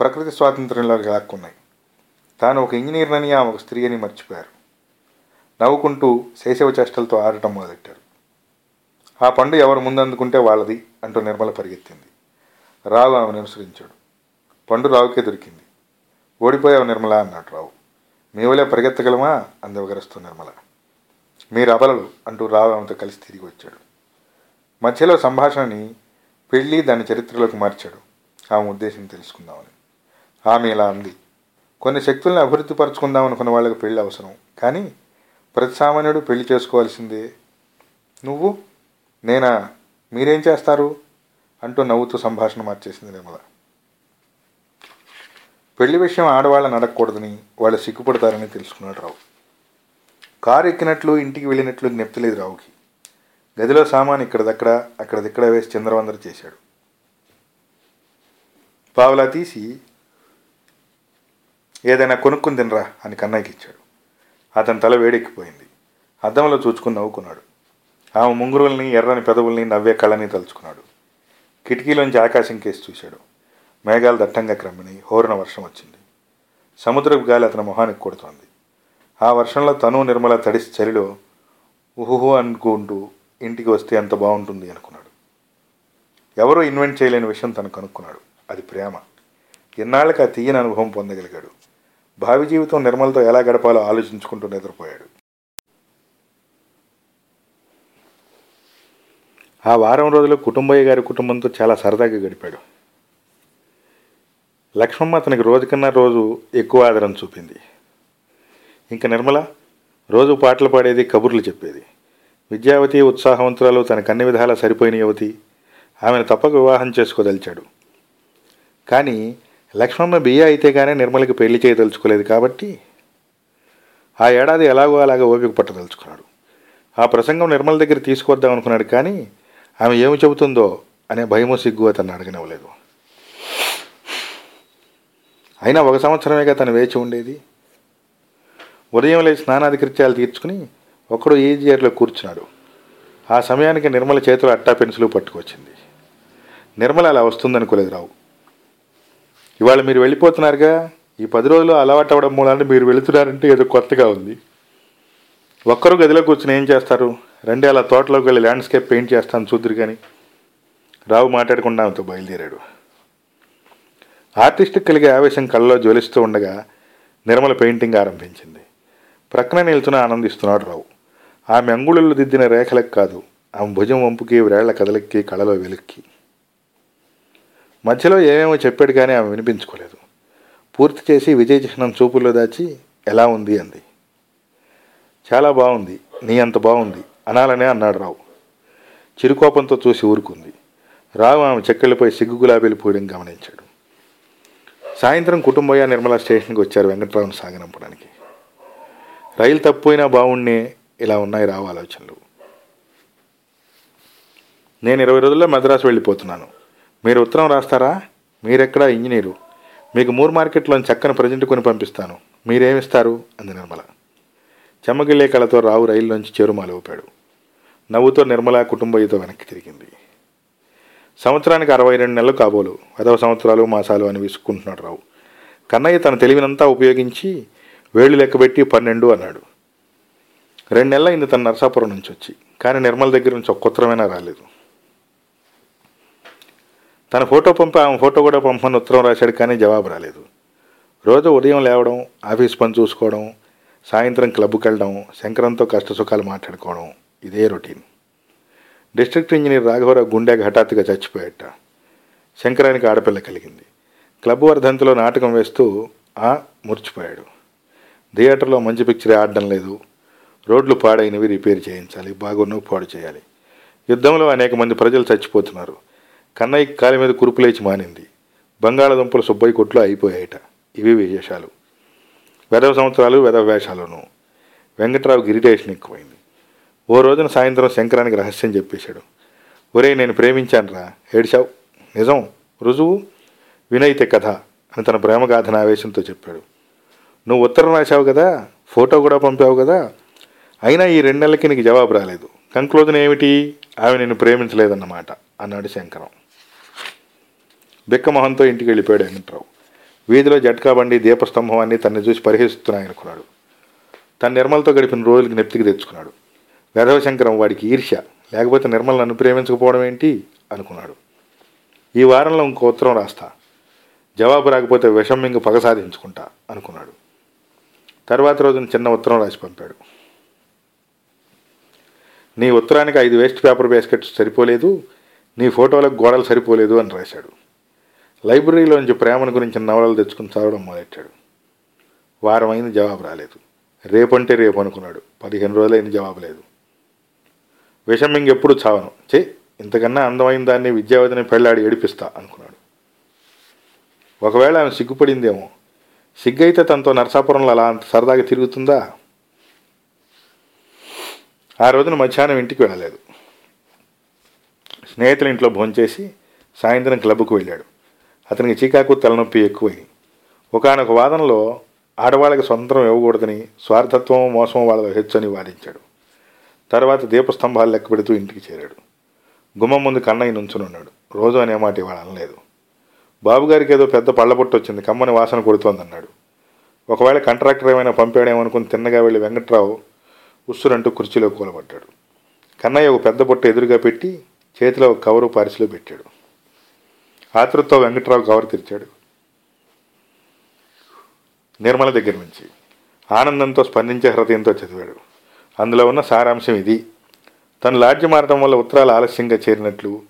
ప్రకృతి స్వాతంత్ర్యంలోకి లాక్కున్నాయి. తాను ఒక ఇంజనీర్నని ఆమె ఒక స్త్రీ అని మర్చిపోయారు. నవ్వుకుంటూ శైశవ చేష్టలతో ఆడటం మొదలెట్టారు. ఆ పండు ఎవరు ముందందుకుంటే వాళ్ళది అంటూ నిర్మల పరిగెత్తింది. రావు ఆమెను అనుసరించాడు. పండు రావుకే దొరికింది. ఓడిపోయావు నిర్మల అన్నాడు రావు. మేవలే పరిగెత్తగలమా? అంది ఒకరస్తూ నిర్మల. మీరు అబలలు అంటూ రావు ఆమెతో కలిసి తిరిగి వచ్చాడు. మధ్యలో సంభాషణని పెళ్ళి దాని చరిత్రలోకి మార్చాడు. ఆమె ఉద్దేశం తెలుసుకుందామని. ఆమె ఇలా అంది. కొన్ని శక్తుల్ని అభివృద్ధి పరచుకుందాం అనుకున్న వాళ్ళకి పెళ్ళి అవసరం. కానీ ప్రతి సామాన్యుడు పెళ్ళి చేసుకోవాల్సిందే. నువ్వు నేనా మీరేం చేస్తారు? అంటూ నవ్వుతూ సంభాషణ మార్చేసింది నిర్మల. పెళ్ళి విషయం ఆడవాళ్ళని అడగకూడదని వాళ్ళు సిగ్గుపడతారని తెలుసుకున్నాడు రావు. కారు ఎక్కినట్లు ఇంటికి వెళ్ళినట్లు జ్ఞప్తిలేదు రావుకి. గదిలో సామాన్ ఇక్కడదక్కడ అక్కడదిక్కడ వేసి చంద్రవందర చేశాడు. పావులా తీసి ఏదైనా కొనుక్కుని తినరా అని కన్నయ్యకి ఇచ్చాడు. అతని తల వేడెక్కిపోయింది. అద్దంలో చూచుకుని నవ్వుకున్నాడు. ఆమె ముంగురుల్ని ఎర్రని పెదవుల్ని నవ్వే కళ్ళని తలుచుకున్నాడు. కిటికీలోంచి ఆకాశం కేసి చూశాడు. మేఘాలు దట్టంగా క్రమ్మిని హోరున వర్షం వచ్చింది. సముద్రపు గాలి అతని మొహానికి కొడుతోంది. ఆ వర్షంలో తను నిర్మల తడిసి చలిలో ఉహుహు అనుకుంటూ ఇంటికి వస్తే ఎంత బాగుంటుంది అనుకున్నాడు. ఎవరూ ఇన్వెంట్ చేయలేని విషయం తను కనుక్కున్నాడు. అది ప్రేమ. ఎన్నాళ్ళకి ఆ తీయని అనుభవం పొందగలిగాడు. భావి జీవితం నిర్మలతో ఎలా గడపాలో ఆలోచించుకుంటూ నిద్రపోయాడు. ఆ వారం రోజులు కుటుంబయ్య గారి కుటుంబంతో చాలా సరదాగా గడిపాడు. లక్ష్మమ్మ అతనికి రోజుకన్నా రోజు ఎక్కువ ఆదరణ చూపింది. ఇంకా నిర్మల రోజు పాటలు పాడేది కబుర్లు చెప్పేది. విద్యావతి ఉత్సాహవంతురాలు తనకు అన్ని విధాలా సరిపోయిన యువతి. ఆమెను తప్పక వివాహం చేసుకోదలిచాడు. కానీ లక్ష్మమ్మ బియ్య అయితే కానీ నిర్మలకి పెళ్ళి చేయదలుచుకోలేదు కాబట్టి ఆ ఏడాది ఎలాగో అలాగ ఓపిక పట్టదలుచుకున్నాడు. ఆ ప్రసంగం నిర్మల దగ్గర తీసుకొద్దాం అనుకున్నాడు కానీ ఆమె ఏమి చెబుతుందో అనే భయము సిగ్గు అతను అడగనివ్వలేదు. అయినా ఒక సంవత్సరమేగా తను వేచి ఉండేది. ఉదయం లేచి స్నానాది కృత్యాలు తీర్చుకుని ఒకడు ఈజీఆర్లో కూర్చున్నాడు. ఆ సమయానికి నిర్మల చేతిలో అట్టా పెన్సిల్ పట్టుకొచ్చింది. నిర్మల అలా వస్తుందనుకోలేదు రావు. ఇవాళ మీరు వెళ్ళిపోతున్నారుగా. ఈ పది రోజులు అలవాటు అవ్వడం మూలాన్ని మీరు వెళుతున్నారంటే ఏదో కొత్తగా ఉంది. ఒక్కరు గదిలో కూర్చుని ఏం చేస్తారు? రండి అలా తోటలోకి వెళ్ళి ల్యాండ్స్కేప్ పెయింట్ చేస్తాను చూద్దరు కానీ రావు మాట్లాడకుండా ఆమెతో బయలుదేరాడు. ఆర్టిస్ట్ కలిగే ఆవేశం కళ్ళలో జ్వలిస్తూ ఉండగా నిర్మల పెయింటింగ్ ఆరంభించింది. ప్రక్కన నిల్చుని ఆనందిస్తున్నాడు రావు. ఆమె అంగుళులు దిద్దిన రేఖలకు కాదు ఆమె భుజం వంపుకి వ్రేళ్ళ కదలెక్కి కళలో వెలుక్కి. మధ్యలో ఏమేమో చెప్పాడు కానీ ఆమె వినిపించుకోలేదు. పూర్తి చేసి విజయ చిహ్నం చూపుల్లో దాచి ఎలా ఉంది? అంది. చాలా బాగుంది. నీ అంత బాగుంది. అనాలనే అన్నాడు రావు. చిరుకోపంతో చూసి ఊరుకుంది. రావు ఆమె చెక్కలపై సిగ్గు గులాబీలు పూయడం గమనించాడు. సాయంత్రం కుటుంబయ్య నిర్మలా స్టేషన్కి వచ్చారు వెంకట్రావును సాగనంపడానికి రైలు తప్పిపోయినా బాగుండే ఇలా ఉన్నాయి రావు ఆలోచనలు. నేను ఇరవై రోజుల్లో మద్రాసు వెళ్ళిపోతున్నాను. మీరు ఉత్తరం రాస్తారా? మీరెక్కడా ఇంజనీరు? మీకు మూర్ మార్కెట్లోని చక్కని ప్రజెంట్ కొని పంపిస్తాను. మీరేమిస్తారు? అంది నిర్మల. చెమ్మగిల్లే కళతో రావు రైల్లోంచి చేరుమాలు ఊపాడు. నవ్వుతో నిర్మల కుటుంబయ్యతో వెనక్కి తిరిగింది. సంవత్సరానికి అరవై రెండు నెలలు కాబోలు. పదవ సంవత్సరాలు మాసాలు అని విసుక్కుంటున్నాడు రావు. కన్నయ్య తన తెలివినంతా ఉపయోగించి వేళ్ళు లెక్కబెట్టి పన్నెండు అన్నాడు. రెండు నెలలు అయింది తన నరసాపురం నుంచి వచ్చి కానీ నిర్మల దగ్గర నుంచి ఒక్కొత్తరమైనా రాలేదు. తన ఫోటో పంపి ఆమె ఫోటో కూడా పంపని ఉత్తరం రాశాడు కానీ జవాబు రాలేదు. రోజు ఉదయం లేవడం ఆఫీస్ పని చూసుకోవడం సాయంత్రం క్లబ్కి వెళ్ళడం శంకరంతో కష్టసుఖాలు మాట్లాడుకోవడం ఇదే రొటీన్. డిస్ట్రిక్ట్ ఇంజనీర్ రాఘవరావు గుండెకి హఠాత్తుగా చచ్చిపోయాట. శంకరానికి ఆడపిల్ల కలిగింది. క్లబ్ వర్ధంతిలో నాటకం వేస్తూ ఆ మురిచిపోయాడు. థియేటర్లో మంచి పిక్చర్ ఆడడం లేదు. రోడ్లు పాడైనవి రిపేర్ చేయించాలి. బాగున్నవి పాడు చేయాలి. యుద్ధంలో అనేక మంది ప్రజలు చచ్చిపోతున్నారు. కన్నయ్య కాలి మీద కురుపులేచి మానింది. బంగాళదుంపలు సుబ్బయ్య కొట్లు అయిపోయాయట ఇవి విశేషాలు. వెదవ సంవత్సరాలు వెదవ వేషాలను. వెంకట్రావుకి ఇరిటేషన్ ఎక్కువైంది. ఓ రోజున సాయంత్రం శంకరానికి రహస్యం చెప్పేశాడు. ఒరేయ్ నేను ప్రేమించానురా. ఏడిశావు నిజం? రుజువు? వినైతే కథ అని తన ప్రేమగాథన ఆవేశంతో చెప్పాడు. నువ్వు ఉత్తరం రాశావు కదా? ఫోటో కూడా పంపావు కదా? అయినా ఈ రెండు నెలలకి నీకు జవాబు రాలేదు. కంక్లూజన్ ఏమిటి? ఆమె నిన్ను ప్రేమించలేదన్నమాట అన్నాడు శంకరం. బిక్కమొహంతో ఇంటికి వెళ్ళిపోయాడు హేమంతరావు. వీధిలో జట్కా బండి దీపస్తంభం అన్ని తన్ని చూసి పరిహసిస్తున్నాయనుకున్నాడు తన నిర్మలతో గడిపిన రోజులకి నెప్తికి తెచ్చుకున్నాడు. వెధవ శంకరం వాడికి ఈర్ష్య లేకపోతే నిర్మలను నన్ను ప్రేమించకపోవడం ఏంటి? అనుకున్నాడు. ఈ వారంలో ఇంకో ఉత్తరం రాస్తా. జవాబు రాకపోతే విషం ఇంక పగ సాధించుకుంటా అనుకున్నాడు. తర్వాత రోజున చిన్న ఉత్తరం రాసి పంపాడు. నీ ఉత్తరానికి ఐదు వేస్ట్ పేపర్ బాస్కెట్స్ సరిపోలేదు నీ ఫోటోలకు గోడలు సరిపోలేదు అని రాశాడు. లైబ్రరీలోంచి ప్రేమను గురించిన నవలలు తెచ్చుకుని చదవడం మొదలెట్టాడు. వారం జవాబు రాలేదు. రేపంటే రేపు అనుకున్నాడు. పదిహేను రోజులైన జవాబు లేదు. విషం ఇంకెప్పుడు చావను. చే ఇంతకన్నా అందమైన దాన్ని విద్యావతిని పెళ్ళాడి ఏడిపిస్తా అనుకున్నాడు. ఒకవేళ ఆమె సిగ్గుపడిందేమో సిగ్గైతే తనతో నరసాపురంలో అలా అంత సరదాగా తిరుగుతుందా? ఆ రోజున మధ్యాహ్నం ఇంటికి వెళ్ళలేదు. స్నేహితుల ఇంట్లో భోంచేసి సాయంత్రం క్లబ్కు వెళ్ళాడు. అతనికి చీకాకు తలనొప్పి ఎక్కువైంది ఒకనొక వాదనలో ఆడవాళ్ళకి స్వంతం ఇవ్వకూడదని స్వార్థత్వం మోసం వాళ్ళ హెచ్చని వాదించాడు. తర్వాత దీపస్తంభాలు లెక్క పెడుతూ ఇంటికి చేరాడు. గుమ్మం ముందు కన్నయ్య నుంచుని ఉన్నాడు. రోజు అనే మాట ఇవాళ అనలేదు. బాబుగారికి ఏదో పెద్ద పళ్ళబొట్టు వచ్చింది కమ్మని వాసన కొడుతోందన్నాడు. ఒకవేళ కాంట్రాక్టర్ ఏమైనా పంపాడేమనుకుని తిన్నగా వెళ్ళి వెంకట్రావు ఉస్సురంటూ కుర్చీలో కూలబడ్డాడు. కన్నయ్య ఒక పెద్ద బొట్టు ఎదురుగా పెట్టి చేతిలో ఒక కవరు పారిసిలో పెట్టాడు. ఆతృతతో వెంకట్రావు కవర్ తెరిచాడు. నిర్మల దగ్గర నుంచి ఆనందంతో స్పందించే హృదయంతో చదివాడు. అందులో ఉన్న సారాంశం ఇది. తను లాడ్జి మారడం వల్ల ఉత్తరాలు ఆలస్యంగా చేరినట్లు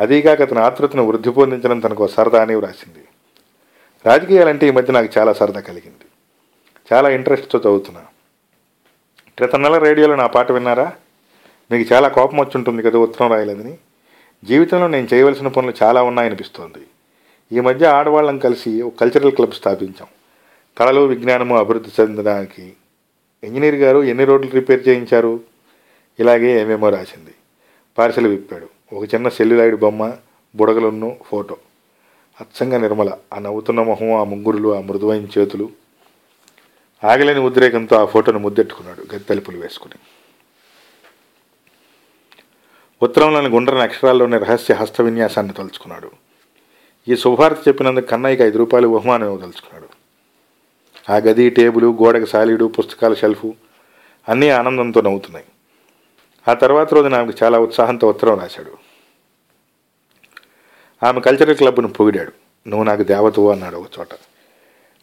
అదీగాక అతని ఆతృతను వృద్ధి పొందించడం తనకు సరదా అని వ్రాసింది. రాజకీయాలంటే ఈ మధ్య నాకు చాలా సరదా కలిగింది. చాలా ఇంట్రెస్ట్తో చదువుతున్నా. క్రితం నెల రేడియోలో నా పాట విన్నారా? మీకు చాలా కోపం వచ్చి ఉంటుంది కదా ఉత్తరం రాయలేదని. జీవితంలో నేను చేయవలసిన పనులు చాలా ఉన్నాయనిపిస్తోంది. ఈ మధ్య ఆడవాళ్ళం కలిసి ఒక కల్చరల్ క్లబ్ స్థాపించాం. కళలు విజ్ఞానము అభివృద్ధి చెందడానికి ఇంజనీర్ గారు ఎన్ని రోడ్లు రిపేర్ చేయించారు? ఇలాగే ఏమేమో రాసింది. పార్సల్ విప్పాడు. ఒక చిన్న సెల్యులాయిడ్ బొమ్మ బుడగలున్ను ఫోటో. అచ్చంగా నిర్మల ఆ నవ్వుతున్న మొహం ఆ ముంగురులు ఆ మృదువైన చేతులు. ఆగలేని ఉద్రేకంతో ఆ ఫోటోను ముద్దెట్టుకున్నాడు గది తలుపులు వేసుకుని. ఉత్తరంలోని గుండ్రని అక్షరాల్లోని రహస్య హస్త విన్యాసాన్ని తలుచుకున్నాడు. ఈ శుభార్త చెప్పినందుకు కన్నయ్యకి ఐదు రూపాయలు బహుమానం ఇవ్వదలుచుకున్నాడు. ఆ గది టేబుల్ గోడకి సాలీడు పుస్తకాల షెల్ఫు అన్నీ ఆనందంతో నవ్వుతున్నాయి. ఆ తర్వాత రోజున ఆమెకు చాలా ఉత్సాహంతో ఉత్తరం రాశాడు. ఆమె కల్చరల్ క్లబ్ను పొగిడాడు. నువ్వు నాకు దేవతవు అన్నాడు ఒక చోట.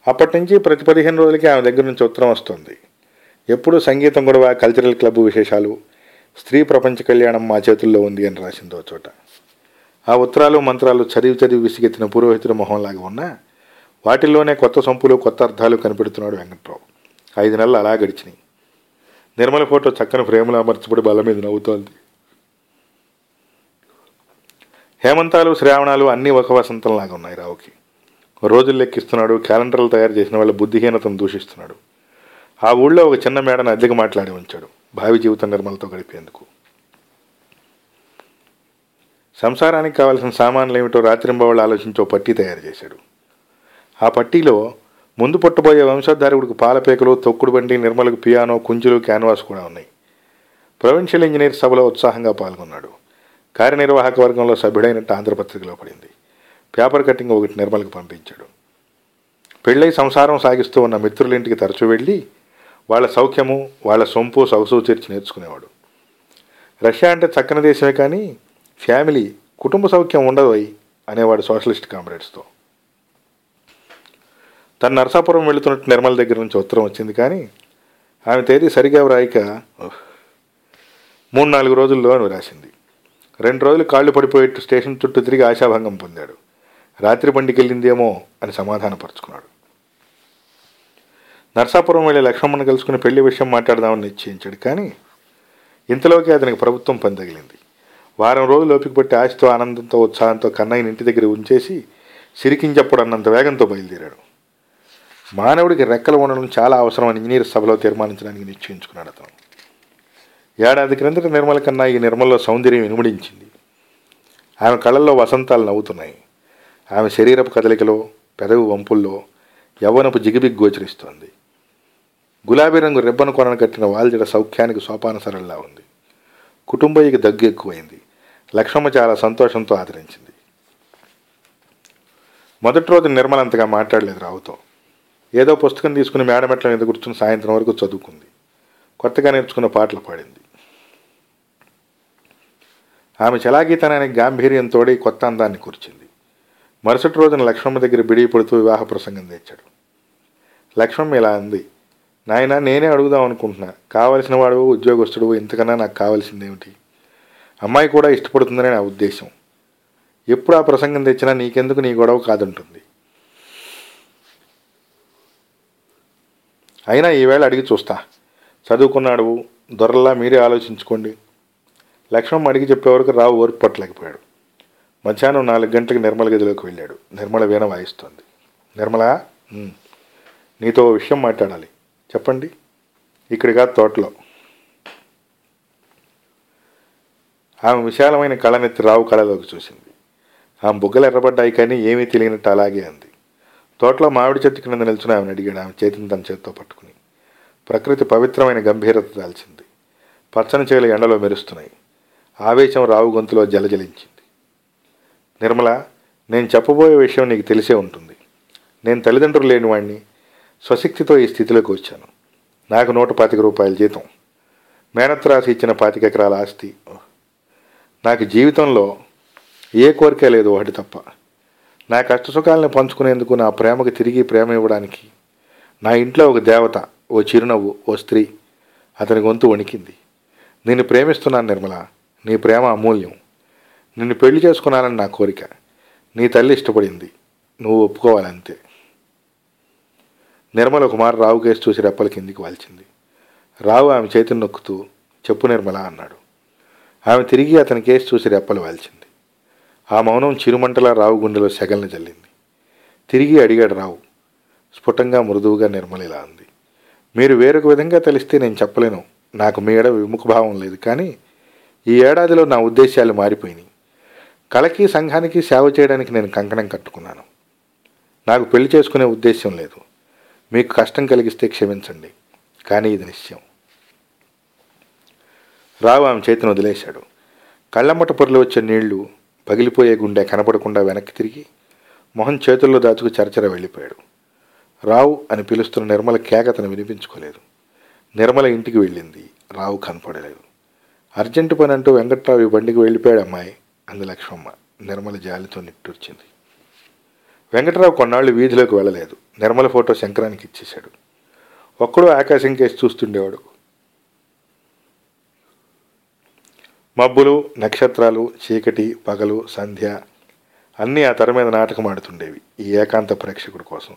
అప్పటి నుంచి ప్రతి పదిహేను రోజులకి ఆమె దగ్గర నుంచి ఉత్తరం వస్తుంది. ఎప్పుడు సంగీతం గొడవ కల్చరల్ క్లబ్ విశేషాలు స్త్రీ ప్రపంచ కళ్యాణం మా చేతుల్లో ఉంది అని రాసింది చోట. ఆ ఉత్తరాలు మంత్రాలు చదివి చదివి విసిగెత్తిన పురోహితుడు మొహంలాగా ఉన్నా వాటిల్లోనే కొత్త సంపులు కొత్త అర్థాలు కనిపెడుతున్నాడు వెంకట్రావు. ఐదు నెలలు అలా గడిచినాయి. నిర్మల ఫోటో చక్కని ఫ్రేములు అమర్చబడి బల మీద నవ్వుతోంది. హేమంతాలు శ్రావణాలు అన్నీ ఒక వసంతంలాగా ఉన్నాయి రావుకి. రోజులు లెక్కిస్తున్నాడు క్యాలెండర్లు తయారు చేసిన వాళ్ళ బుద్ధిహీనతను దూషిస్తున్నాడు. ఆ ఊళ్ళో ఒక చిన్న మేడను అద్దెకు మాట్లాడి ఉంచాడు. భావి జీవితం నిర్మలతో గడిపేందుకు. సంసారానికి కావాల్సిన సామాన్లు ఏమిటో రాత్రింబవాళ్ళు ఆలోచించో పట్టీ తయారు చేశాడు. ఆ పట్టీలో ముందు పుట్టబోయే వంశోద్ధారకుడికి పాలపేకలు తొక్కుడు బండి నిర్మలకు పియానో కుంచులు క్యాన్వాస్ కూడా ఉన్నాయి. ప్రొవిన్షియల్ ఇంజనీర్ సభలో ఉత్సాహంగా పాల్గొన్నాడు. కార్యనిర్వాహక వర్గంలో సభ్యుడైనట్టు ఆంధ్రపత్రికలో పడింది. పేపర్ కటింగ్ ఒకటి నిర్మలకు పంపించాడు. పెళ్ళై సంసారం సాగిస్తూ ఉన్న మిత్రులింటికి తరచూ వెళ్ళి వాళ్ళ సౌఖ్యము వాళ్ళ సొంపు సొగసు తీర్చి నేర్చుకునేవాడు. రష్యా అంటే చక్కని దేశమే కానీ ఫ్యామిలీ కుటుంబ సౌఖ్యం ఉండదు అయి అనేవాడు సోషలిస్ట్ కామ్రేడ్స్తో. తన నరసాపురం వెళుతున్నట్టు నిర్మల దగ్గర నుంచి ఉత్తరం వచ్చింది కానీ ఆమె తేదీ సరిగా వ్రాయిక మూడు నాలుగు రోజుల్లో అని రాసింది రెండు రోజులు కాళ్ళు పడిపోయేట్టు స్టేషన్ చుట్టూ తిరిగి ఆశాభంగం పొందాడు. రాత్రి బండికి వెళ్ళిందేమో అని సమాధానపరుచుకున్నాడు. నర్సాపురం వెళ్ళి లక్ష్మణ్ కలుసుకుని పెళ్ళి విషయం మాట్లాడదామని నిశ్చయించాడు. కానీ ఇంతలోకి అతనికి ప్రభుత్వం పని తగిలింది వారం రోజులు ఓపిక పట్టి ఆశతో ఆనందంతో ఉత్సాహంతో కన్నయ్యని ఇంటి దగ్గర ఉంచేసి సిరికించప్పుడు అన్నంత వేగంతో బయలుదేరాడు. మానవుడికి రెక్కలు ఉండడం చాలా అవసరం అని ఇంజనీర్ సభలో తీర్మానించడానికి నిశ్చయించుకున్నాడు అతను. ఏడాది క్రిందట నిర్మల కన్నా ఈ నిర్మల్లో సౌందర్యం ఇనుమడించింది. ఆమె కళ్ళల్లో వసంతాలు నవ్వుతున్నాయి. ఆమె శరీరపు కదలికలో పెదవి వంపుల్లో యవ్వనపు జిగిబిగ్ గోచరిస్తోంది. గులాబీ రంగు రిబ్బను కొనను కట్టిన వాల్జడ సౌఖ్యానికి సోపాన సరళలా ఉంది. కుటుంబయ్యకి దగ్గు ఎక్కువైంది. లక్ష్మమ్మ చాలా సంతోషంతో ఆదరించింది. మొదటి రోజు నిర్మల అంతగా మాట్లాడలేదు రావుతో. ఏదో పుస్తకం తీసుకుని మేడమెట్ల మీద కూర్చుని సాయంత్రం వరకు చదువుకుంది. కొత్తగా నేర్చుకున్న పాటలు పాడింది. ఆమె చలాకీతనానికి గాంభీర్యం తోడి కొత్త అందాన్ని కూర్చింది. మరుసటి రోజున లక్ష్మమ్మ దగ్గర బిడిపడుతూ వివాహ ప్రసంగం తెచ్చాడు. లక్ష్మమ్మ ఇలా అంది. నాయన నేనే అడుగుదాం అనుకుంటున్నా. కావలసిన వాడు ఉద్యోగస్తుడు ఇంతకన్నా నాకు కావాల్సిందేమిటి అమ్మాయి కూడా ఇష్టపడుతుందని నా ఉద్దేశం. ఎప్పుడు ఆ ప్రసంగం తెచ్చినా నీకెందుకు నీ గొడవ కాదంటుంది. అయినా ఈవేళ అడిగి చూస్తా. చదువుకున్నాడు దొరల్లా మీరే ఆలోచించుకోండి. లక్ష్మణ్ అడిగి చెప్పే వరకు రావు ఓర్పు పట్టలేకపోయాడు. మధ్యాహ్నం నాలుగు గంటలకు నిర్మల గదిలోకి వెళ్ళాడు. నిర్మల వీణ వాయిస్తోంది. నిర్మల నీతో ఓ విషయం మాట్లాడాలి. చెప్పండి. ఇక్కడ కాదు తోటలో. ఆమె విశాలమైన కళనెత్తి రావు కళలోకి చూసింది. ఆమె బుగ్గలు ఎర్రబడ్డాయి కానీ ఏమీ తెలియనట్టు అలాగే అంది. తోటలో మామిడి చెట్టు కింద నిల్చుని ఆమెను అడిగాడు. ఆమె చేతిని తన చేత్తో పట్టుకుని. ప్రకృతి పవిత్రమైన గంభీరత దాల్చింది. పచ్చని చేలు ఎండలో మెరుస్తున్నాయి. ఆవేశం రావు గొంతులో జలజలించింది. నిర్మల నేను చెప్పబోయే విషయం నీకు తెలిసే ఉంటుంది. నేను తల్లిదండ్రులు లేనివాణ్ణి స్వశక్తితో ఈ స్థితిలోకి వచ్చాను. నాకు నూట పాతిక రూపాయల జీతం. మేనత్ రాసి ఇచ్చిన పాతిక ఎకరాల ఆస్తి. నాకు జీవితంలో ఏ కోరిక లేదు ఒకటి తప్ప. నా కష్టసుఖాలను పంచుకునేందుకు నా ప్రేమకు తిరిగి ప్రేమ ఇవ్వడానికి నా ఇంట్లో ఒక దేవత ఓ చిరునవ్వు ఓ స్త్రీ అతని గొంతు వణికింది. నిన్ను ప్రేమిస్తున్నాను నిర్మల. నీ ప్రేమ అమూల్యం. నిన్ను పెళ్ళి చేసుకున్నానని నా కోరిక. నీ తల్లి ఇష్టపడింది. నువ్వు ఒప్పుకోవాలంతే. నిర్మల కుమార్ రావు కేసు చూసి రెప్పల కిందికి వాల్చింది. రావు ఆమె చేతిని నొక్కుతూ చెప్పు నిర్మల అన్నాడు. ఆమె తిరిగి అతని కేసు చూసి రెప్పలు వాల్చింది. ఆ మౌనం చిరుమంటలా రావు గుండెలో సెగల్ని జల్లింది. తిరిగి అడిగాడు రావు స్ఫుటంగా మృదువుగా నిర్మల ఇలా అంది. మీరు వేరొక విధంగా తెలిస్తే నేను చెప్పలేను. నాకు మీ ఏడ విముఖ భావం లేదు కానీ ఈ ఏడాదిలో నా ఉద్దేశాలు మారిపోయినాయి. కళకి సంఘానికి సేవ చేయడానికి నేను కంకణం కట్టుకున్నాను. నాకు పెళ్ళి చేసుకునే ఉద్దేశం లేదు. మీకు కష్టం కలిగిస్తే క్షమించండి. కానీ ఇది నిశ్చయం. రావు ఆమె చేతిని వదిలేశాడు. కళ్ళమ్మట పొరలు వచ్చే నీళ్ళు పగిలిపోయే గుండె కనపడకుండా వెనక్కి తిరిగి మొహం చేతుల్లో దాచుకు చరచర వెళ్ళిపోయాడు. రావు అని పిలుస్తున్న నిర్మల కేకతను వినిపించుకోలేదు. నిర్మల ఇంటికి వెళ్ళింది. రావు కనపడలేదు. అర్జెంటు పని అంటూ వెంకట్రావు ఈ బండికి వెళ్ళిపోయాడు అమ్మాయి అంది లక్ష్మమ్మ. నిర్మల జాలితో నిట్టూర్చింది. వెంకటరావు కొన్నాళ్ళు వీధిలోకి వెళ్ళలేదు. నిర్మల ఫోటో శంకరానికి ఇచ్చేశాడు. ఒక్కడో ఆకాశం కేసి చూస్తుండేవాడు. మబ్బులు నక్షత్రాలు చీకటి పగలు సంధ్య అన్నీ ఆ తెర మీద నాటకం ఆడుతుండేవి ఈ ఏకాంత ప్రేక్షకుడి కోసం.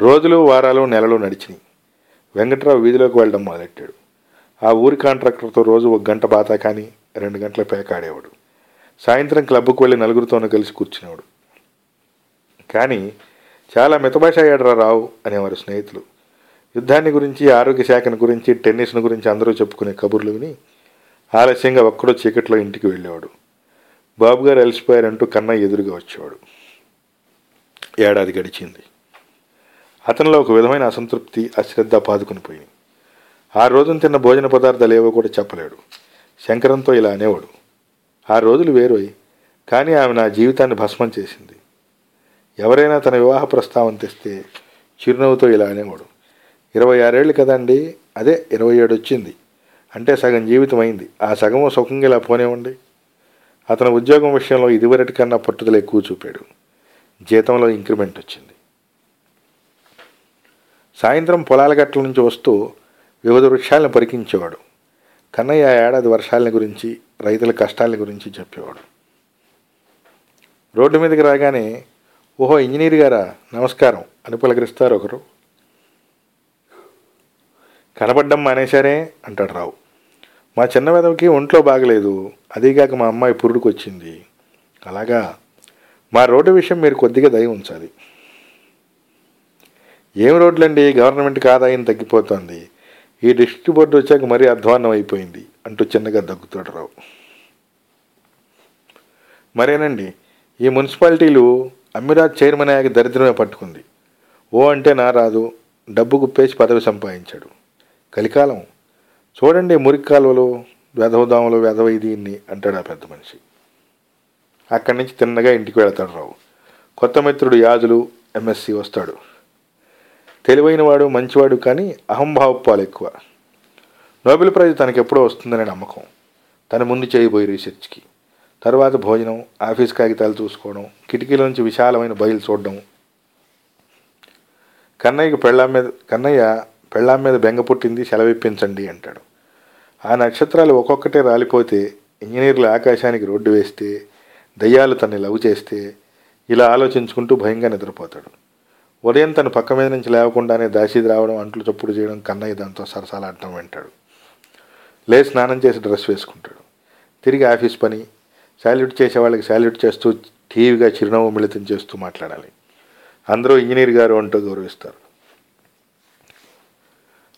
రోజులు వారాలు నెలలు నడిచినాయి. వెంకట్రావు వీధిలోకి వెళ్ళడం మొదలెట్టాడు. ఆ ఊరి కాంట్రాక్టర్తో రోజు ఒక గంట బాతా కానీ రెండు గంటల పేకాడేవాడు. సాయంత్రం క్లబ్కు వెళ్ళి నలుగురితోనూ కలిసి కూర్చునేవాడు. కానీ చాలా మితభాషయ్యాడరా రావు అనేవారు స్నేహితులు. యుద్ధాన్ని గురించి ఆరోగ్య శాఖను గురించి టెన్నిస్ను గురించి అందరూ చెప్పుకునే కబుర్లు విని ఆలస్యంగా ఒక్కడో చీకట్లో ఇంటికి వెళ్ళేవాడు. బాబుగారు అలసిపోయారంటూ కన్నయ్య ఎదురుగా వచ్చేవాడు. ఏడాది గడిచింది. అతనిలో ఒక విధమైన అసంతృప్తి అశ్రద్ధ పాదుకుని పోయింది. ఆ రోజున తిన్న భోజన పదార్థాలు ఏవో కూడా చెప్పలేడు. శంకరంతో ఇలా అనేవాడు. ఆ రోజులు వేరోయి కానీ ఆమె నా జీవితాన్ని భస్మం చేసింది. ఎవరైనా తన వివాహ ప్రస్తావన తెస్తే చిరునవ్వుతో ఇలా అనేవాడు ఇరవై ఆరేళ్ళు కదండి? అదే ఇరవై ఏడు వచ్చింది. అంటే సగం జీవితం అయింది ఆ సగము సుఖంగా ఇలా పోనేవ్వండి. అతను ఉద్యోగం విషయంలో ఇదివరటి కన్నా పట్టుదల ఎక్కువ చూపాడు. జీతంలో ఇంక్రిమెంట్ వచ్చింది. సాయంత్రం పొలాల గట్ల నుంచి వస్తూ వివిధ వృక్షాలను పరికించేవాడు. కన్నయ్య ఆ ఏడాది వర్షాలని గురించి రైతుల కష్టాలని గురించి చెప్పేవాడు. రోడ్డు మీదకి రాగానే ఓహో ఇంజనీర్ గారా? నమస్కారం. అని పలకరిస్తారు ఒకరు. కనపడ్డం మానేశారే అంటాడు రావు. మా చిన్న వెదవికి ఒంట్లో బాగలేదు. అదీగాక మా అమ్మాయి పురుడుకు వచ్చింది అలాగా మా రోడ్డు విషయం మీరు కొద్దిగా దయ ఉంచాలి. ఏం రోడ్లండి? గవర్నమెంట్కి ఆదాయం తగ్గిపోతుంది. ఈ డిస్ట్రిక్ట్ బోర్డు వచ్చాక మరీ అధ్వాన్నం అయిపోయింది అంటూ చిన్నగా దగ్గుతాడు రావు. మరేనండి ఈ మున్సిపాలిటీలు అమ్మిరాజ్ చైర్మన్ అయ్యాక దరిద్రమే పట్టుకుంది. ఓ అంటే నా రాదు డబ్బు గుప్పేసి పదవి సంపాదించాడు. కలికాలం చూడండి మురికి కాలువలో వెధవదాములు వెధవ దీన్ని అంటాడు ఆ పెద్ద మనిషి. అక్కడి నుంచి తిన్నగా ఇంటికి వెళతాడు రావు. కొత్త మిత్రుడు యాజులు ఎంఎస్సి వస్తాడు. తెలివైన వాడు మంచివాడు కానీ అహంభావపాలు ఎక్కువ. నోబెల్ ప్రైజ్ తనకెప్పుడో వస్తుందనే నమ్మకం. తన ముందు చేయబోయే రీసెర్చ్కి. తర్వాత భోజనం ఆఫీస్ కాగితాలు చూసుకోవడం కిటికీల నుంచి విశాలమైన బయలు చూడడం. కన్నయ్యకు పెళ్ళాం మీద కన్నయ్య పెళ్ళాం మీద బెంగ పుట్టింది సెలవిప్పించండి అంటాడు. ఆ నక్షత్రాలు ఒక్కొక్కటే రాలిపోతే ఇంజనీర్లు ఆకాశానికి రోడ్డు వేస్తే దయ్యాలు తన్ని లవ్ చేస్తే ఇలా ఆలోచించుకుంటూ భయంగా నిద్రపోతాడు. ఉదయం తన పక్క మీద నుంచి లేవకుండానే దాసీది రావడం అంట్లు చప్పుడు చేయడం కన్నయ్య దాంతో సరసాలాడటం వింటాడు. లే స్నానం చేసి డ్రెస్ వేసుకుంటాడు. తిరిగి ఆఫీస్ పని శాల్యూట్ చేసే వాళ్ళకి శాల్యూట్ చేస్తూ టీవీగా చిరునవ్వు మిళితం చేస్తూ మాట్లాడాలి. అందరూ ఇంజనీర్ గారు అంటూ గౌరవిస్తారు.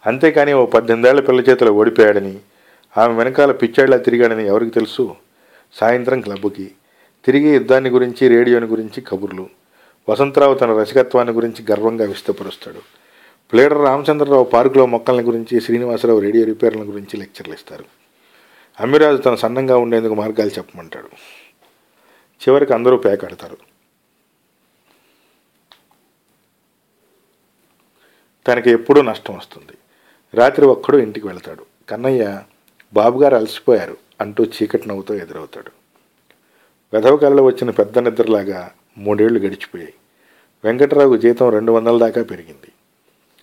అంతేకాని ఓ పద్దెనిమిదేళ్ళ పిల్ల చేతిలో ఓడిపోయాడని ఆమె వెనకాల పిచ్చాడిలా తిరిగాడని ఎవరికి తెలుసు? సాయంత్రం క్లబ్కి తిరిగి యుద్ధాన్ని గురించి రేడియోని గురించి కబుర్లు. వసంతరావు తన రసికత్వాన్ని గురించి గర్వంగా విస్తపరుస్తాడు ప్లేడర్ రామచంద్రరావు పార్కులో మొక్కల్ని గురించి శ్రీనివాసరావు రేడియో రిపేర్ల గురించి లెక్చర్లు ఇస్తారు. అమ్మిరాజు తన సన్నంగా ఉండేందుకు మార్గాలు చెప్పమంటాడు. చివరికి అందరూ పేకాడతారు తనకి ఎప్పుడూ నష్టం వస్తుంది. రాత్రి ఒక్కడు ఇంటికి వెళ్తాడు. కన్నయ్య బాబుగారు అలసిపోయారు అంటూ చీకటి నవ్వుతో ఎదురవుతాడు. వెధవ కళలో వచ్చిన పెద్ద నిద్రలాగా మూడేళ్ళు గడిచిపోయాయి. వెంకటరావు జీతం రెండు వందల దాకా పెరిగింది.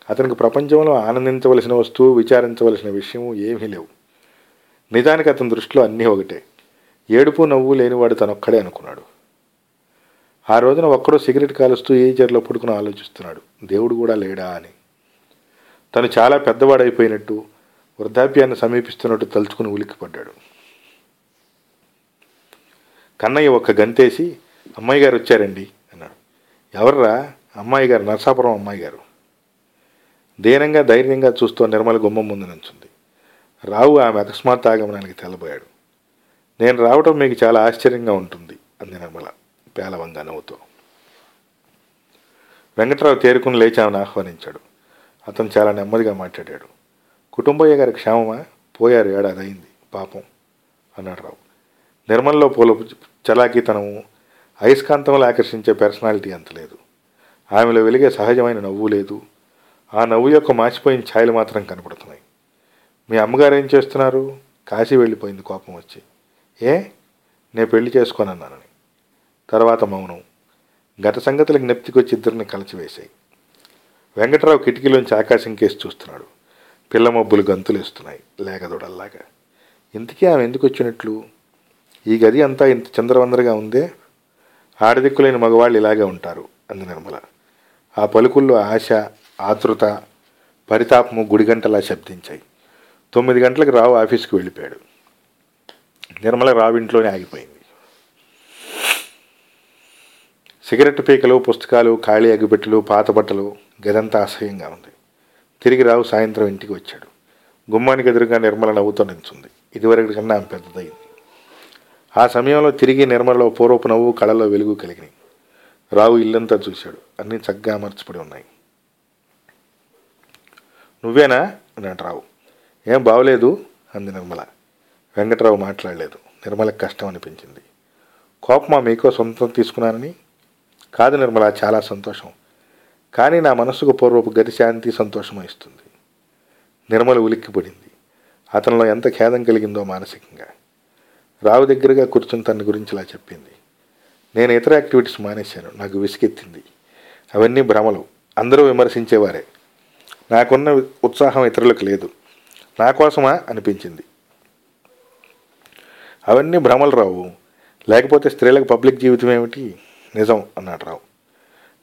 అతనికి ప్రపంచంలో ఆనందించవలసిన వస్తువు విచారించవలసిన విషయం ఏమీ లేవు. నిజానికి అతని దృష్టిలో అన్నీ ఒకటే. ఏడుపు నవ్వు లేనివాడు తనొక్కడే అనుకున్నాడు. ఆ రోజున ఒక్కడో సిగరెట్ కాలుస్తూ ఏ పడుకుని ఆలోచిస్తున్నాడు. దేవుడు కూడా లేడా అని. తను చాలా పెద్దవాడైపోయినట్టు వృద్ధాప్యాన్ని సమీపిస్తున్నట్టు తలుచుకుని ఉలిక్కిపడ్డాడు. కన్నయ్య ఒక్క గంతేసి అమ్మాయి గారు వచ్చారండి అన్నాడు. ఎవర్రా? అమ్మాయి గారు నరసాపురం అమ్మాయి గారు. దీనంగా ధైర్యంగా చూస్తూ నిర్మల గుమ్మం ముందు నుంచుంది. రావు ఆమె అకస్మాత్ ఆగమనానికి తెల్లబోయాడు. నేను రావటం మీకు చాలా ఆశ్చర్యంగా ఉంటుంది అంది నిర్మల పేలవంగా నవ్వుతో. వెంకట్రావు తేరుకుని లేచి ఆమెను ఆహ్వానించాడు. అతను చాలా నెమ్మదిగా మాట్లాడాడు. కుటుంబయ్య గారి క్షేమమా? పోయారు ఏడాది అయింది పాపం అన్నాడు రావు. నిర్మల్లో పూల చలాకీతనము అయస్కాంతంలో ఆకర్షించే పర్సనాలిటీ అంత లేదు. ఆమెలో వెలిగే సహజమైన నవ్వు లేదు. ఆ నవ్వు యొక్క మాసిపోయిన ఛాయలు మాత్రం కనపడుతున్నాయి. మీ అమ్మగారు ఏం చేస్తున్నారు? కాశీ వెళ్ళిపోయింది కోపం వచ్చి. ఏ? నేను పెళ్ళి చేసుకోనన్నానని. తర్వాత మౌనం. గత సంగతులకు నెప్తికొచ్చి ఇద్దరిని కలిచివేశాయి. వెంకట్రావు కిటికీలోంచి ఆకాశం కేసి చూస్తున్నాడు. పిల్ల మబ్బులు గంతులేస్తున్నాయి లేగదొడల్లాగా. ఇంతకీ ఆమె ఎందుకు వచ్చినట్లు? ఈ గది అంతా ఇంత చంద్రవందరగా ఉందే? ఆడదిక్కులేని మగవాళ్ళు ఇలాగే ఉంటారు అంది నిర్మల. ఆ పలుకుల్లో ఆశ ఆతృత పరితాపము గుడిగంటలా శబ్దించాయి. తొమ్మిది గంటలకు రావు ఆఫీస్కి వెళ్ళిపోయాడు. నిర్మల రావు ఇంట్లోనే ఆగిపోయింది. సిగరెట్ పీకలు పుస్తకాలు ఖాళీ అగ్గిపెట్టెలు పాత బట్టలు గదంతా అసహ్యంగా ఉంది. తిరిగి రావు సాయంత్రం ఇంటికి వచ్చాడు. గుమ్మానికి ఎదురుగా నిర్మల నవ్వుతో నిల్చుంది. ఇదివరకటి కన్నా ఆమె ఆ సమయంలో తిరిగి నిర్మలలో పూర్వపు నవ్వు కళలో వెలుగు కలిగినాయి. రావు ఇల్లంతా చూశాడు. అన్నీ చక్కగా అమర్చబడి ఉన్నాయి. నువ్వేనా? అన్నాడు రావు. ఏం బావలేదు? అంది నిర్మల. వెంకట్రావు మాట్లాడలేదు. నిర్మలకు కష్టం అనిపించింది. కోపమా మీకో సొంతం తీసుకున్నానని? కాదు నిర్మల చాలా సంతోషం. కానీ నా మనస్సుకు పూర్వపు గతి శాంతి సంతోషం ఇస్తుంది. నిర్మల ఉలిక్కిపడింది అతనిలో ఎంత ఖేదం కలిగిందో మానసికంగా. రావు దగ్గరగా కూర్చుని తన గురించి ఇలా చెప్పింది. నేను ఇతర యాక్టివిటీస్ మానేశాను. నాకు విసిగెత్తింది. అవన్నీ భ్రమలు. అందరూ విమర్శించేవారే. నాకున్న ఉత్సాహం ఇతరులకు లేదు. నా కోసమా అనిపించింది. అవన్నీ భ్రమలు రావు. లేకపోతే స్త్రీలకు పబ్లిక్ జీవితం ఏమిటి? నిజం అన్నాడు రావు.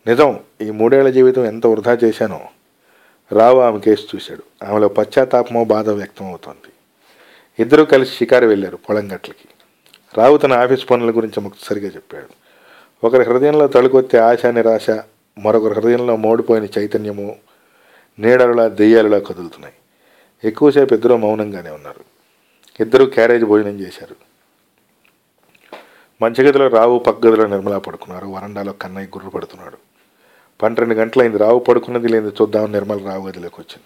నిజం ఈ మూడేళ్ళ జీవితం ఎంత వృధా చేశానో? రావు ఆమె కేసు చూశాడు. ఆమెలో పశ్చాత్తాపమో బాధ వ్యక్తం అవుతోంది. ఇద్దరూ కలిసి షికారు వెళ్ళారు పొలం గట్లకి. రావు తన ఆఫీస్ పనుల గురించి ముక్తసరిగా చెప్పాడు. ఒకరి హృదయంలో తడుకొత్తే ఆశ నిరాశ మరొకరి హృదయంలో మోడిపోయిన చైతన్యము నీడలులా దెయ్యాలులా కదులుతున్నాయి. ఎక్కువసేపు ఇద్దరూ మౌనంగానే ఉన్నారు. ఇద్దరు క్యారేజ్ భోజనం చేశారు. మంచి గదిలో రావు పక్క గదిలో నిర్మలా పడుకున్నారు. వరండాలో కన్నయ్య గుర్రు పడుతున్నాడు. పన్నెండు గంటలైంది. రావు పడుకున్నది లేని చూద్దామని నిర్మల రావు గదిలోకి వచ్చింది.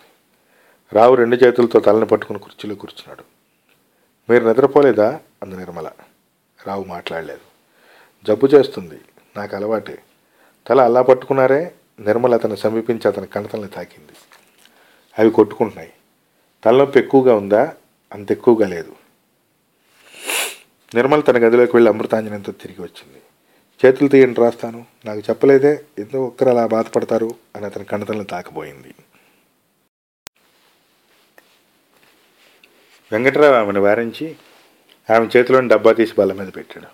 రావు రెండు చేతులతో తలని పట్టుకుని కుర్చీలో కూర్చున్నాడు. మీరు నిద్రపోలేదా? అంది నిర్మల. రావు మాట్లాడలేదు. జబ్బు చేస్తుంది. నాకు అలవాటే. తల అలా పట్టుకున్నారే? నిర్మల అతను సమీపించి అతని కణతల్ని తాకింది. అవి కొట్టుకుంటున్నాయి. తలనొప్పి ఎక్కువగా ఉందా? అంత ఎక్కువగా లేదు. నిర్మల్ తన గదిలోకి వెళ్ళి అమృతాంజనంతో తిరిగి వచ్చింది. చేతులు తీయండి రాస్తాను. నాకు చెప్పలేదే ఎందుకు ఒక్కరు అలా బాధపడతారు అని అతని కణతలను తాకబోయింది వెంకటరావు ఆమెను వారించి ఆమె చేతిలోని డబ్బా తీసి బల్ల మీద పెట్టాడు.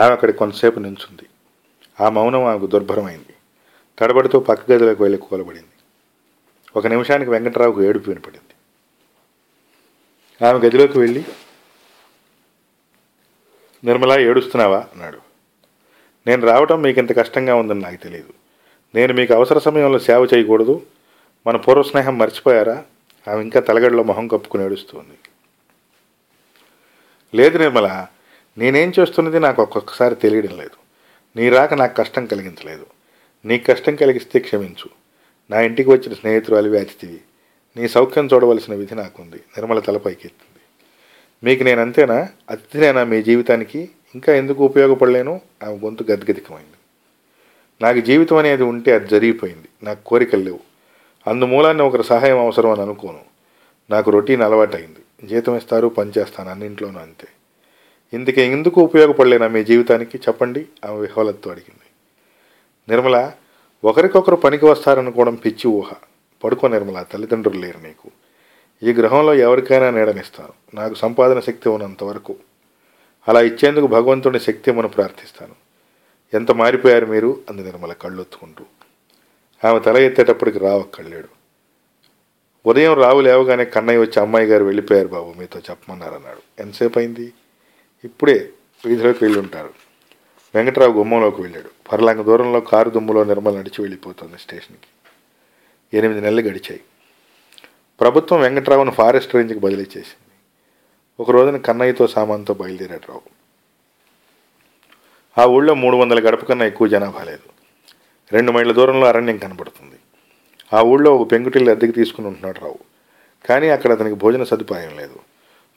ఆమె అక్కడ కొంతసేపు నించుంది. ఆ మౌనం ఆమెకు దుర్భరమైంది. తడబడుతూ పక్క గదిలోకి వెళ్ళి కూలబడింది. ఒక నిమిషానికి వెంకటరావుకు ఏడుపు వినపడింది. ఆమె గదిలోకి వెళ్ళి నిర్మల ఏడుస్తున్నావా? అన్నాడు. నేను రావటం మీకు ఇంత కష్టంగా ఉందని నాకు తెలియదు నేను మీకు అవసర సమయంలో సేవ చేయకూడదు. మన పూర్వ స్నేహం మర్చిపోయారా? ఆమె ఇంకా తలగడలో మొహం కప్పుకుని ఏడుస్తుంది. లేదు నిర్మల నేనేం చేస్తున్నది నాకు ఒక్కొక్కసారి తెలియడం లేదు. నీ రాక నాకు కష్టం కలిగించలేదు. నీకు కష్టం కలిగిస్తే క్షమించు. నా ఇంటికి వచ్చిన స్నేహితురాలివి అతిథివి నీ సౌఖ్యం చూడవలసిన విధి నాకుంది. నిర్మల తల పైకెత్తింది. మీకు నేను అంతేనా? అతిథినేనా మీ జీవితానికి? ఇంకా ఎందుకు ఉపయోగపడలేను? ఆమె గొంతు గద్గదికమైంది. నాకు జీవితం అనేది ఉంటే అది జరిగిపోయింది. నాకు కోరికలు లేవు. అందుమూలాన్ని ఒకరి సహాయం అవసరం అని అనుకోను. నాకు రొటీన్ అలవాటైంది. జీతం ఇస్తారు పని చేస్తాను అన్నింట్లోనూ అంతే. ఇందుకే ఎందుకు ఉపయోగపడలేనా మీ జీవితానికి? చెప్పండి. ఆమె విహ్వలతో అడిగింది. నిర్మల ఒకరికొకరు పనికి వస్తారనుకోవడం పిచ్చి ఊహ. పడుకో నిర్మల తల్లిదండ్రులు లేరు నీకు ఈ గ్రహంలో ఎవరికైనా నీడనిస్తాను నాకు సంపాదన శక్తి ఉన్నంత వరకు. అలా ఇచ్చేందుకు భగవంతుని శక్తి మనం ప్రార్థిస్తాను. ఎంత మారిపోయారు మీరు? అంది నిర్మల కళ్ళొత్తుకుంటూ. ఆమె తల ఎత్తేటప్పటికి రావు కళ్ళేడు ఉదయం రావు లేవగానే కన్నయ్య వచ్చి అమ్మాయి గారు వెళ్ళిపోయారు బాబు మీతో చెప్పమన్నారన్నాడు. ఎంతసేపు అయింది? ఇప్పుడే వీధిలోకి వెళ్ళి ఉంటారు వెంకట్రావు గుమ్మంలోకి వెళ్ళాడు. పర్లాంగ దూరంలో కారు దుమ్ములో నిర్మల నడిచి వెళ్ళిపోతుంది స్టేషన్కి. ఎనిమిది నెలలు గడిచాయి. ప్రభుత్వం వెంకట్రావును ఫారెస్ట్ రేంజ్కి బదిలీ చేసింది. ఒక రోజున కన్నయ్యతో సామాన్తో బయలుదేరాడు రావు. ఆ ఊళ్ళో మూడు వందల గడప కన్నా ఎక్కువ జనాభా లేదు. రెండు మైళ్ళ దూరంలో అరణ్యం కనబడుతుంది. ఆ ఊళ్ళో ఒక పెంకుటిల్లు అద్దెకి తీసుకుని ఉంటున్నాడు రావు. కానీ అక్కడ అతనికి భోజన సదుపాయం లేదు.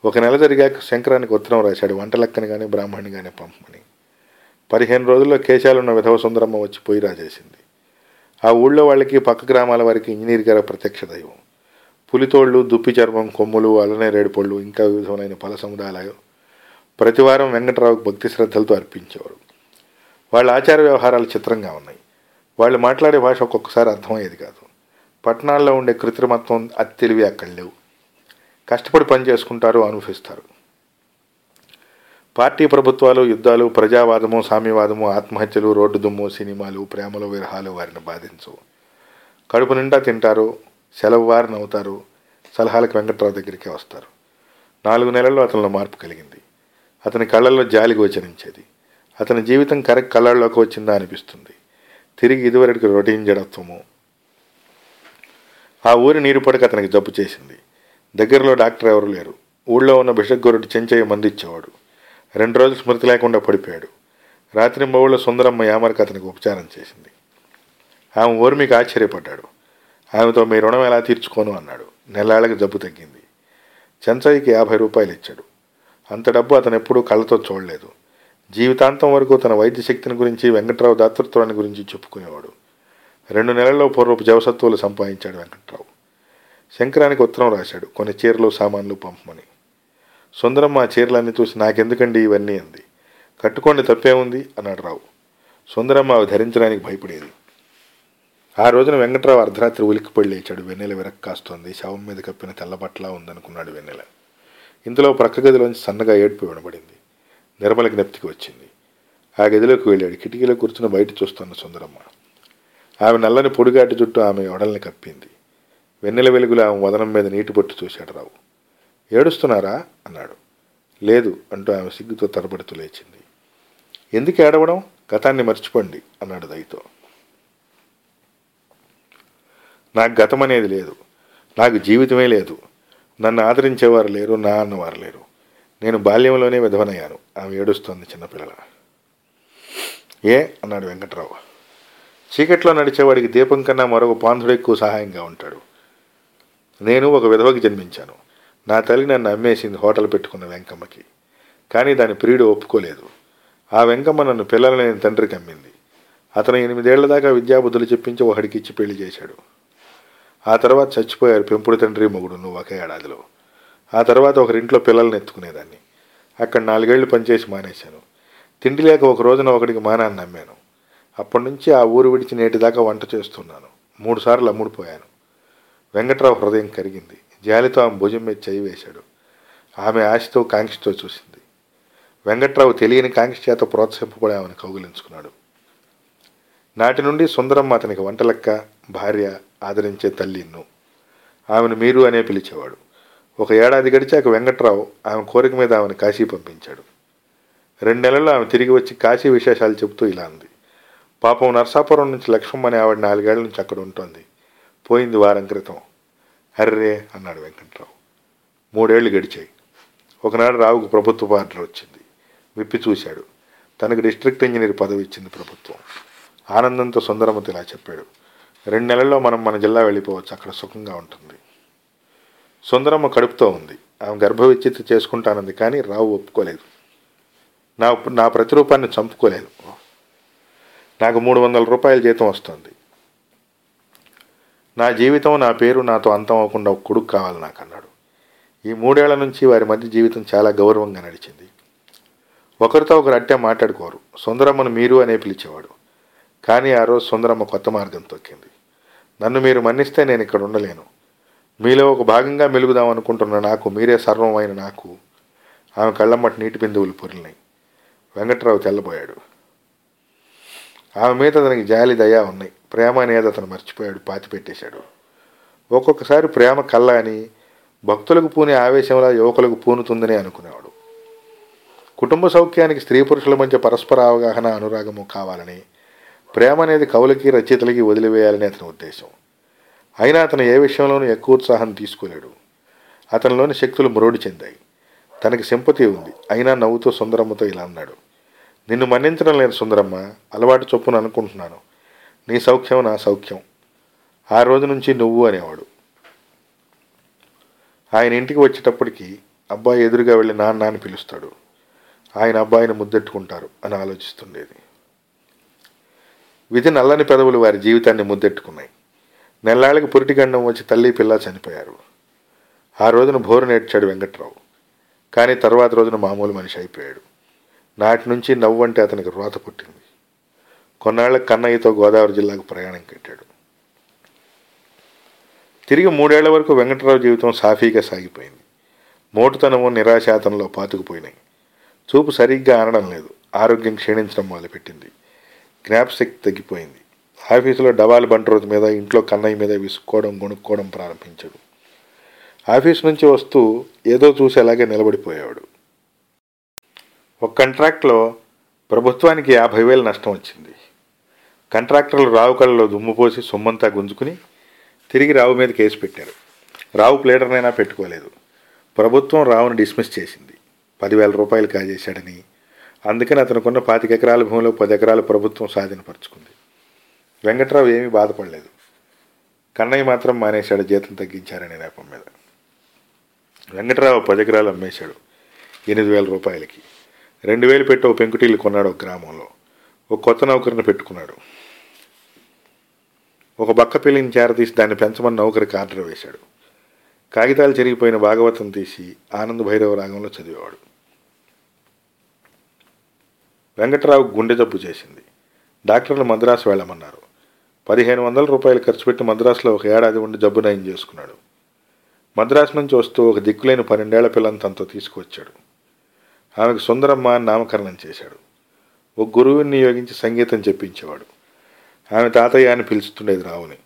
ఒక నెల జరిగాక శంకరానికి ఉత్తరం రాశాడు వంట లెక్కని కానీ బ్రాహ్మణి కానీ పంపమని. పదిహేను రోజుల్లో కేశాలున్న విధవ సుందరమ్మ వచ్చి పొయ్యి రాజేసింది. ఆ ఊళ్ళో వాళ్ళకి పక్క గ్రామాల వారికి ఇంజనీర్ గారు ప్రత్యక్ష దైవం. పులితోళ్ళు దుప్పి చర్మం కొమ్ములు అల్లనేరేడు పళ్ళు ఇంకా వివిధమైన పల సముదాయాలు ప్రతివారం వెంకటరావుకు భక్తి శ్రద్ధలతో అర్పించేవారు. వాళ్ళ ఆచార వ్యవహారాలు చిత్రంగా ఉన్నాయి. వాళ్ళు మాట్లాడే భాష ఒక్కొక్కసారి అర్థమయ్యేది కాదు. పట్టణాల్లో ఉండే కృత్రిమత్వం అతి తెలివి అక్కడ లేవు కష్టపడి పని చేసుకుంటారు అనుభవిస్తారు. పార్టీ ప్రభుత్వాలు యుద్ధాలు ప్రజావాదము సామ్యవాదము ఆత్మహత్యలు రోడ్డు దుమ్ము సినిమాలు ప్రేమలు విరహాలు వారిని బాధించవు కడుపు నిండా తింటారు సెలవు వారిని అవుతారు సలహాలకు వెంకట్రావు దగ్గరికే వస్తారు. నాలుగు నెలల్లో అతనిలో మార్పు కలిగింది. అతని కళ్ళల్లో జాలి గోచరించేది. అతని జీవితం కరెక్ట్ కళ్ళల్లోకి వచ్చిందా అనిపిస్తుంది. తిరిగి ఇదివరకు రొటీన్ జడత్వము. ఆ ఊరి నీరు పడక అతనికి జబ్బు చేసింది. దగ్గరలో డాక్టర్ ఎవరు లేరు. ఊళ్ళో ఉన్న బిషగ్గొరుడు చెంచయ్య మందిచ్చేవాడు. రెండు రోజులు స్మృతి లేకుండా పడిపోయాడు. రాత్రి మౌళ్ళ సుందరమ్మ యామరికి అతనికి ఉపచారం చేసింది. ఆమె ఊర్మికి ఆశ్చర్యపడ్డాడు. ఆమెతో మీ రుణం ఎలా తీర్చుకోను అన్నాడు. నెలాళ్ళకి జబ్బు తగ్గింది. చెంచయ్యకి యాభై రూపాయలు ఇచ్చాడు. అంత డబ్బు అతను ఎప్పుడూ కళ్ళతో చూడలేదు. జీవితాంతం వరకు తన వైద్య శక్తిని గురించి వెంకట్రావు దాతృత్వాన్ని గురించి చెప్పుకునేవాడు. రెండు నెలల్లో పూర్వపు జవసత్వాలు సంపాదించాడు వెంకట్రావు. శంకరానికి ఉత్తరం రాశాడు. కొన్ని చీరలు సామాన్లు పంపమని. సుందరమ్మ ఆ చీరలన్నీ చూసి నాకెందుకండి ఇవన్నీ అంది. కట్టుకోండి తప్పేముంది అన్నాడు రావు. సుందరమ్మ అవి ధరించడానికి భయపడేది. ఆ రోజున వెంకట్రావు అర్ధరాత్రి ఉలిక్కిపడి లేచాడు. వెన్నెల విరక్కాస్తోంది కాస్తోంది. శవం మీద కప్పిన తెల్లబట్లా ఉందనుకున్నాడు వెన్నెల. ఇంతలో ప్రక్క గదిలోంచి సన్నగా ఏడుపు వినబడింది. నిర్మల జ్ఞప్తికి వచ్చింది. ఆ గదిలోకి వెళ్ళాడు. కిటికీలో కూర్చుని బయట చూస్తున్న సుందరమ్మ. ఆమె నల్లని పొడిగాటి చుట్టూ ఆమె ఒడల్ని కప్పింది. వెన్నెల వెలుగులో ఆమె వదనం మీద నీటి పట్టు చూశాడు రావు. ఏడుస్తున్నారా? అన్నాడు. లేదు అంటూ ఆమె సిగ్గుతో తరబడుతూ లేచింది. ఎందుకు ఏడవడం? గతాన్ని మర్చిపోండి అన్నాడు దయతో. నాకు గతం అనేది లేదు. నాకు జీవితమే లేదు. నన్ను ఆదరించేవారు లేరు నా అన్నవారు లేరు. నేను బాల్యంలోనే విధవనయ్యాను. ఆమె ఏడుస్తోంది చిన్నపిల్లల. ఏ? అన్నాడు వెంకట్రావు. చీకట్లో నడిచేవాడికి దీపం కన్నా మరొక పాంధుడు ఎక్కువ సహాయంగా ఉంటాడు. నేను ఒక విధవకి జన్మించాను. నా తల్లి నన్ను అమ్మేసింది హోటల్ పెట్టుకున్న వెంకమ్మకి. కానీ దాని ప్రియుడు ఒప్పుకోలేదు. ఆ వెంకమ్మ నన్ను పిల్లలు తండ్రికి అమ్మింది అతను ఎనిమిదేళ్ళ దాకా విద్యాబుద్ధులు చెప్పించి ఒకడికి ఇచ్చి పెళ్ళి చేశాడు. ఆ తర్వాత చచ్చిపోయారు పెంపుడు తండ్రి మొగుడు నువ్వు ఒకే ఏడాదిలో. ఆ తర్వాత ఒకరింట్లో పిల్లల్ని ఎత్తుకునేదాన్ని. అక్కడ నాలుగేళ్ళు పనిచేసి మానేశాను. తిండి లేక ఒక రోజున ఒకడికి మానాన్ని నమ్మాను. అప్పటి నుంచి ఆ ఊరు విడిచి నేటిదాకా వంట చేస్తున్నాను. మూడుసార్లు అమ్ముడుపోయాను. వెంకట్రావు హృదయం కరిగింది. జాలితో ఆమె భుజం మీద చేయి వేశాడు. ఆమె ఆశతో కాంక్షతో చూసింది. వెంకట్రావు తెలియని కాంక్ష చేత ప్రోత్సహింపబడి ఆమెను కౌగిలించుకున్నాడు. నాటి నుండి సుందరమ్మ అతనికి వంటలక్క భార్య ఆదరించే తల్లిన్ను ఆమెను మీరు అనే పిలిచేవాడు. ఒక ఏడాది గడిచాక వెంకట్రావు ఆమె కోరిక మీద ఆమెను కాశీ పంపించాడు. రెండు నెలల్లో ఆమె తిరిగి వచ్చి కాశీ విశేషాలు చెబుతూ ఇలా అంది. పాపం నర్సాపురం నుంచి లక్ష్మమ్మ అనే ఆవిడ నాలుగేళ్ళ నుంచి అక్కడ ఉంటుంది. పోయింది వారం క్రితం. హర్రే అన్నాడు వెంకట్రావు. మూడేళ్ళు గడిచాయి. ఒకనాడు రావుకు ప్రభుత్వ ఆర్డర్ వచ్చింది. విప్పి చూశాడు. తనకు డిస్ట్రిక్ట్ ఇంజనీర్ పదవి ఇచ్చింది ప్రభుత్వం. ఆనందంతో సుందరమతి ఇలా చెప్పాడు. రెండు నెలల్లో మనం మన జిల్లా వెళ్ళిపోవచ్చు. అక్కడ సుఖంగా ఉంటుంది. సుందరమ్మ కడుపుతో ఉంది. ఆమె గర్భవిచ్చిత చేసుకుంటానంది కానీ రావు ఒప్పుకోలేదు. నా నా ప్రతిరూపాన్ని చంపుకోలేదు నాకు మూడు వందల రూపాయల జీతం వస్తుంది. నా జీవితం నా పేరు నాతో అంతం అవ్వకుండా ఒక కొడుకు కావాలి నాకు అన్నాడు. ఈ మూడేళ్ళ నుంచి వారి మధ్య జీవితం చాలా గౌరవంగా నడిచింది. ఒకరితో ఒకరు అట్టే మాట్లాడుకోరు. సుందరమ్మను మీరు అనే పిలిచేవాడు. కానీ ఆ రోజు సుందరమ్మ కొత్త మార్గం తొక్కింది. నన్ను మీరు మన్నిస్తే నేను ఇక్కడ ఉండలేను. మీలో ఒక భాగంగా మెలుగుదాం అనుకుంటున్న నాకు మీరే సర్వమైన నాకు. ఆమె కళ్ళమ్మటి నీటి బిందువులు పొరిలినాయి. వెంకట్రావు తెల్లబోయాడు. ఆమె మీద అతనికి జాలి దయా ఉన్నాయి. ప్రేమ అనేది అతను మర్చిపోయాడు పాతి పెట్టేశాడు ఒక్కొక్కసారి ప్రేమ కళ్ళ అని భక్తులకు పూనే ఆవేశంలో యువకులకు పూనుతుందని అనుకునేవాడు. కుటుంబ సౌఖ్యానికి స్త్రీ పురుషుల మధ్య పరస్పర అవగాహన అనురాగము కావాలని ప్రేమ అనేది కవులకి రచయితలకి వదిలివేయాలని అతని ఉద్దేశం. అయినా అతను ఏ విషయంలోనూ ఎక్కువ ఉత్సాహం తీసుకోలేడు. అతనిలోని శక్తులు మురోడి చెందాయి. తనకి సింపతి ఉంది. అయినా నవ్వుతూ సుందరమ్మతో ఇలా అన్నాడు. నిన్ను మన్నించడం లేదు సుందరమ్మ అలవాటు చొప్పున అనుకుంటున్నాను. నీ సౌఖ్యం నా సౌఖ్యం. ఆ రోజు నుంచి నువ్వు అనేవాడు. ఆయన ఇంటికి వచ్చేటప్పటికి అబ్బాయి ఎదురుగా వెళ్ళి నాన్న అని పిలుస్తాడు. ఆయన అబ్బాయిని ముద్దెట్టుకుంటారు అని ఆలోచిస్తుండేది. విధి నల్లని పెదవులు వారి జీవితాన్ని ముద్దెట్టుకున్నాయి. నెల్లాళ్ళకి పురిటిగండం వచ్చి తల్లి పిల్ల చనిపోయారు. ఆ రోజున భోరు నేర్చాడు వెంకట్రావు. కానీ తర్వాత రోజున మామూలు మనిషి అయిపోయాడు. నాటి నుంచి నవ్వు అంటే అతనికి రోత పుట్టింది. కొన్నాళ్ళ కన్నయ్యతో గోదావరి జిల్లాకు ప్రయాణం కట్టాడు. తిరిగి మూడేళ్ళ వరకు వెంకటరావు జీవితం సాఫీగా సాగిపోయింది. మోటుతనము నిరాశాతంలో పాతుకుపోయినాయి. చూపు సరిగ్గా ఆనడం లేదు. ఆరోగ్యం క్షీణించడం మొదలుపెట్టింది. జ్ఞాపశక్తి తగ్గిపోయింది. ఆఫీసులో డబాల్ బంట్రోతు మీద ఇంట్లో కన్నయ్య మీద విసుక్కోవడం గొనుక్కోవడం ప్రారంభించాడు. ఆఫీస్ నుంచి వస్తూ ఏదో చూసి అలాగే నిలబడిపోయాడు ఒక కాంట్రాక్ట్లో ప్రభుత్వానికి యాభై వేలు నష్టం వచ్చింది. కాంట్రాక్టర్లు రావు కళ్ళలో దుమ్ము పోసి సొమ్మంతా గుంజుకుని తిరిగి రావు మీద కేసు పెట్టారు. రావు ప్లేటర్నైనా పెట్టుకోలేదు. ప్రభుత్వం రావును డిస్మిస్ చేసింది. పదివేల రూపాయలు కాజేశాడని. అందుకని అతనుకున్న పాతిక ఎకరాల భూమిలో పది ఎకరాలు ప్రభుత్వం స్వాధీనపరుచుకుంది. వెంకట్రావు ఏమీ బాధపడలేదు. కన్నయ్య మాత్రం మానేశాడు జీతం తగ్గించారనే నేపం మీద. వెంకట్రావు పది ఎకరాలు అమ్మేశాడు ఎనిమిది వేల రూపాయలకి. రెండు వేలు పెట్టి ఓ పెంకుటీలు కొన్నాడు ఒక గ్రామంలో. ఒక కొత్త నౌకరిని పెట్టుకున్నాడు. ఒక బక్క పిల్లిని చేరతీసి దాన్ని పెంచమని నౌకరికి ఆర్డర్ వేశాడు. కాగితాలు చెరిగిపోయిన భాగవతం తీసి ఆనంద భైరవ రాగంలో చదివేవాడు. వెంకట్రావు గుండె జబ్బు చేసింది. డాక్టర్లు మద్రాసు వెళ్ళమన్నారు. పదిహేను వందల రూపాయలు ఖర్చు పెట్టి మద్రాసులో ఒక ఏడాది ఉండి జబ్బు నయం చేసుకున్నాడు. మద్రాసు నుంచి వస్తూ ఒక దిక్కులేని పన్నెండేళ్ళ పిల్లని తనతో తీసుకువచ్చాడు. ఆమెకు సుందరమ్మ అని నామకరణం చేశాడు. ఒక గురువుని నియోగించి సంగీతం చెప్పించేవాడు. ఆమె తాతయ్య అని పిలుస్తుండేది రావుని.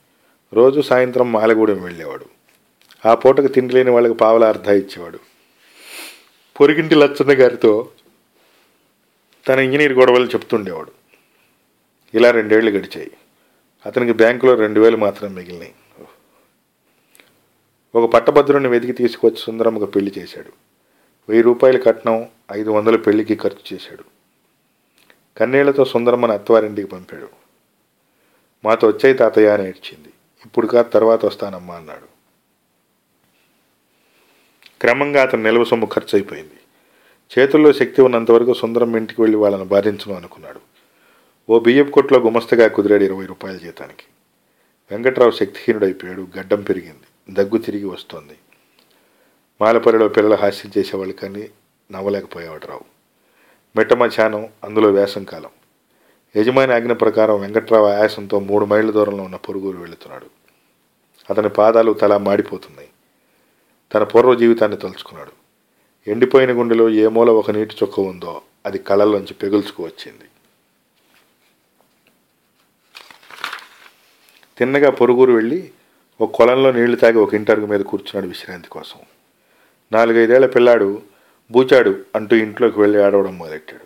రోజు సాయంత్రం మాలగూడెం వెళ్ళేవాడు. ఆ పూటకు తిండి లేని వాళ్ళకి పావల అర్ధ ఇచ్చేవాడు. పొరిగింటి లచ్చన్న గారితో తన ఇంజనీర్ గొడవలు చెప్తుండేవాడు. ఇలా రెండేళ్ళు గడిచాయి. అతనికి బ్యాంకులో రెండు వేలు మాత్రం మిగిలినాయి. ఒక పట్టభద్రుని వెతికి తీసుకొచ్చి సుందరమ్మకు పెళ్ళి చేశాడు. వెయ్యి రూపాయలు కట్నం ఐదు వందలు పెళ్ళికి ఖర్చు చేశాడు. కన్నీళ్ళతో సుందరమ్మని అత్తవారింటికి పంపాడు. మాతో వచ్చాయి తాతయ్య అని ఏడ్చింది. ఇప్పుడు కాదు తర్వాత వస్తానమ్మా అన్నాడు. క్రమంగా అతని నిల్వ సొమ్ము ఖర్చు అయిపోయింది చేతుల్లో శక్తి ఉన్నంతవరకు సుందరం ఇంటికి వెళ్ళి వాళ్ళని బాధించను అనుకున్నాడు. ఓ బియ్యపు కొట్లో గుమస్తగా కుదిరాడు ఇరవై రూపాయల జీతానికి. వెంకట్రావు శక్తిహీనుడైపోయాడు గడ్డం పెరిగింది దగ్గు తిరిగి వస్తోంది. మాలపల్లిలో పిల్లలు హాస్యం చేసేవాళ్ళు కానీ నవ్వలేకపోయేవాడు రావు. మిట్ట మధ్యాహ్నం అందులో వేసంకాలం. యజమాని ఆజ్ఞ ప్రకారం వెంకట్రావు ఆయాసంతో మూడు మైళ్ళ దూరంలో ఉన్న పొరుగురు వెళుతున్నాడు. అతని పాదాలు తల మాడిపోతున్నాయి. తన పూర్వ జీవితాన్ని తలుచుకున్నాడు. ఎండిపోయిన గుండెలో ఏ మూల ఒక నీటి చొక్క ఉందో అది కళ్ళల్లోంచి పెగుల్చుకు వచ్చింది. తిన్నగా పొరుగురు వెళ్ళి ఒక కొలంలో నీళ్ళు తాగి ఒక ఇంటరుగు మీద కూర్చున్నాడు విశ్రాంతి కోసం. నాలుగైదేళ్ళ పిల్లాడు బూచాడు అంటూ ఇంట్లోకి వెళ్ళి ఆడవడం మొదలెట్టాడు.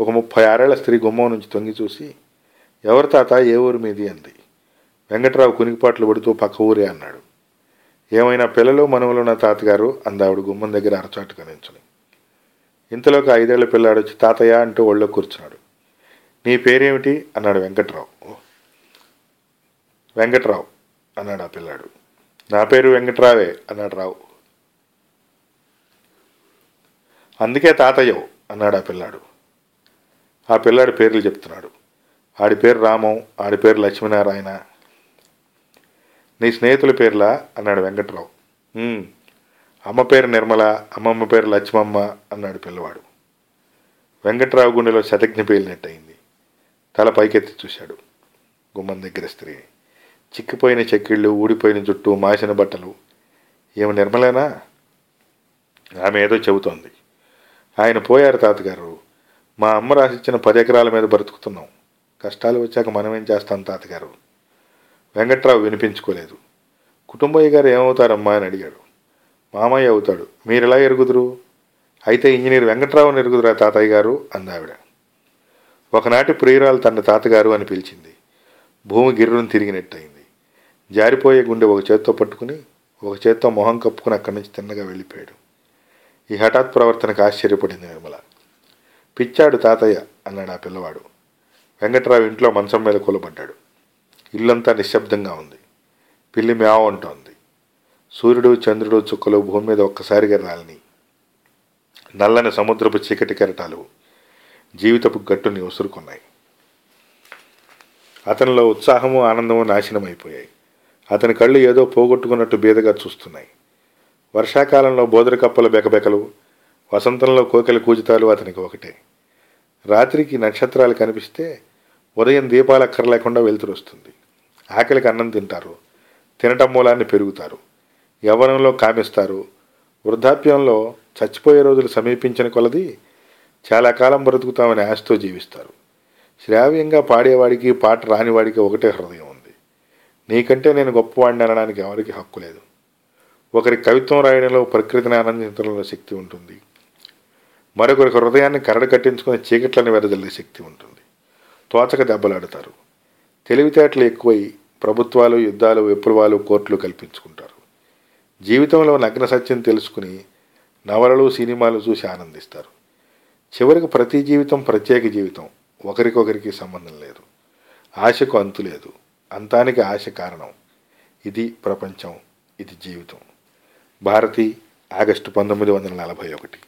ఒక ముప్పై ఆరేళ్ళ స్త్రీ గుమ్మం నుంచి తొంగి చూసి ఎవరి తాత? ఏ ఊరు మీది? అంది. వెంకట్రావు కునికిపాట్లు పడుతూ పక్క ఊరే అన్నాడు. ఏమైనా పిల్లలు మనవులు నా తాతగారు? అందావిడ గుమ్మం దగ్గర అరచాటుగా నించుని ఇంతలోకి ఐదేళ్ళ పిల్లాడు వచ్చి తాతయ్య అంటూ ఒళ్ళో కూర్చున్నాడు. నీ పేరేమిటి? అన్నాడు వెంకట్రావు. వెంకట్రావు అన్నాడు ఆ పిల్లాడు. నా పేరు వెంకట్రావే అన్నాడు రావు. అందుకే తాతయ్యవు అన్నాడు ఆ పిల్లాడు. ఆ పిల్లాడి పేర్లు చెప్తున్నాడు. ఆడి పేరు రామం ఆడి పేరు లక్ష్మీనారాయణ. నీ స్నేహితుల పేర్లా? అన్నాడు వెంకట్రావు. అమ్మ పేరు నిర్మల అమ్మమ్మ పేరు లక్ష్మమ్మ అన్నాడు పిల్లవాడు. వెంకట్రావు గుండెలో శతజ్ఞ పేలినట్టయింది. తల పైకెత్తి చూశాడు. గుమ్మం దగ్గర స్త్రీ. చిక్కిపోయిన చెక్కిళ్ళు ఊడిపోయిన జుట్టు మాసిన బట్టలు. ఏమి నిర్మలేనా? ఆమె ఏదో చెబుతోంది. ఆయన పోయారు తాతగారు. మా అమ్మ రాసిచ్చిన పది ఎకరాల మీద బ్రతుకుతున్నాం కష్టాలు వచ్చాక మనం ఏం చేస్తాం తాతగారు? వెంకట్రావు వినిపించుకోలేదు. కుటుంబయ్య గారు ఏమవుతారమ్మా అని అడిగాడు. మామయ్య అవుతాడు. మీరు ఎలా ఎరుగుదురు? అయితే ఇంజనీర్ వెంకట్రావుని ఎరుగుదురా తాతయ్య గారు? అందావిడ. ఒకనాటి ప్రియురాలు తన తాతగారు అని పిలిచింది. భూమి గిర్రును తిరిగినట్టయింది. జారిపోయే గుండె ఒక చేత్తో పట్టుకుని ఒక చేత్తో మొహం కప్పుకుని అక్కడి నుంచి తిన్నగా వెళ్ళిపోయాడు. ఈ హఠాత్ ప్రవర్తనకు ఆశ్చర్యపడింది నిర్మల. పిచ్చాడు తాతయ్య అన్నాడు ఆ పిల్లవాడు. వెంకట్రావు ఇంట్లో మంచం మీద కూలబడ్డాడు. ఇల్లంతా నిశ్శబ్దంగా ఉంది. పిల్లి మ్యావ్ అంటోంది. సూర్యుడు చంద్రుడు చుక్కలు భూమి మీద ఒక్కసారిగా రాలిని. నల్లని సముద్రపు చీకటి కెరటాలు జీవితపు గట్టుని ఉసురుకున్నాయి. అతనిలో ఉత్సాహము ఆనందము నాశనమైపోయాయి. అతని కళ్ళు ఏదో పోగొట్టుకున్నట్టు బీదగా చూస్తున్నాయి. వర్షాకాలంలో బోదర కప్పల బెకబెకలు వసంతంలో కోకిల కూజితాలు అతనికి ఒకటే. రాత్రికి నక్షత్రాలు కనిపిస్తే ఉదయం దీపాలు అక్కర్లేకుండా వెలుతురొస్తుంది ఆకలికి అన్నం తింటారు. తినటం మూలాన్ని పెరుగుతారు. యవ్వనంలో కామిస్తారు. వృద్ధాప్యంలో చచ్చిపోయే రోజులు సమీపించిన కొలది చాలా కాలం బ్రతుకుతామని ఆశతో జీవిస్తారు. శ్రావ్యంగా పాడేవాడికి పాట రానివాడికి ఒకటే హృదయం ఉంది. నీకంటే నేను గొప్పవాడిని అనడానికి ఎవరికి హక్కు లేదు. ఒకరి కవిత్వం రాయడంలో ప్రకృతిని ఆనందించడంలో శక్తి ఉంటుంది. మరొకరికి హృదయాన్ని కరడు కట్టించుకుని చీకట్లను వెదజల్లే శక్తి ఉంటుంది. తోచక దెబ్బలాడతారు. తెలివితేటలు ఎక్కువై ప్రభుత్వాలు యుద్ధాలు విప్లవాలు కోర్టులు కల్పించుకుంటారు. జీవితంలో నగ్న సత్యం తెలుసుకుని నవలలు సినిమాలు చూసి ఆనందిస్తారు. చివరికి ప్రతి జీవితం ప్రత్యేక జీవితం. ఒకరికొకరికి సంబంధం లేదు. ఆశకు అంతు లేదు. అంతానికి ఆశ కారణం. ఇది ప్రపంచం. ఇది జీవితం. భారతి ఆగస్టు పంతొమ్మిది వందల నలభై ఒకటి.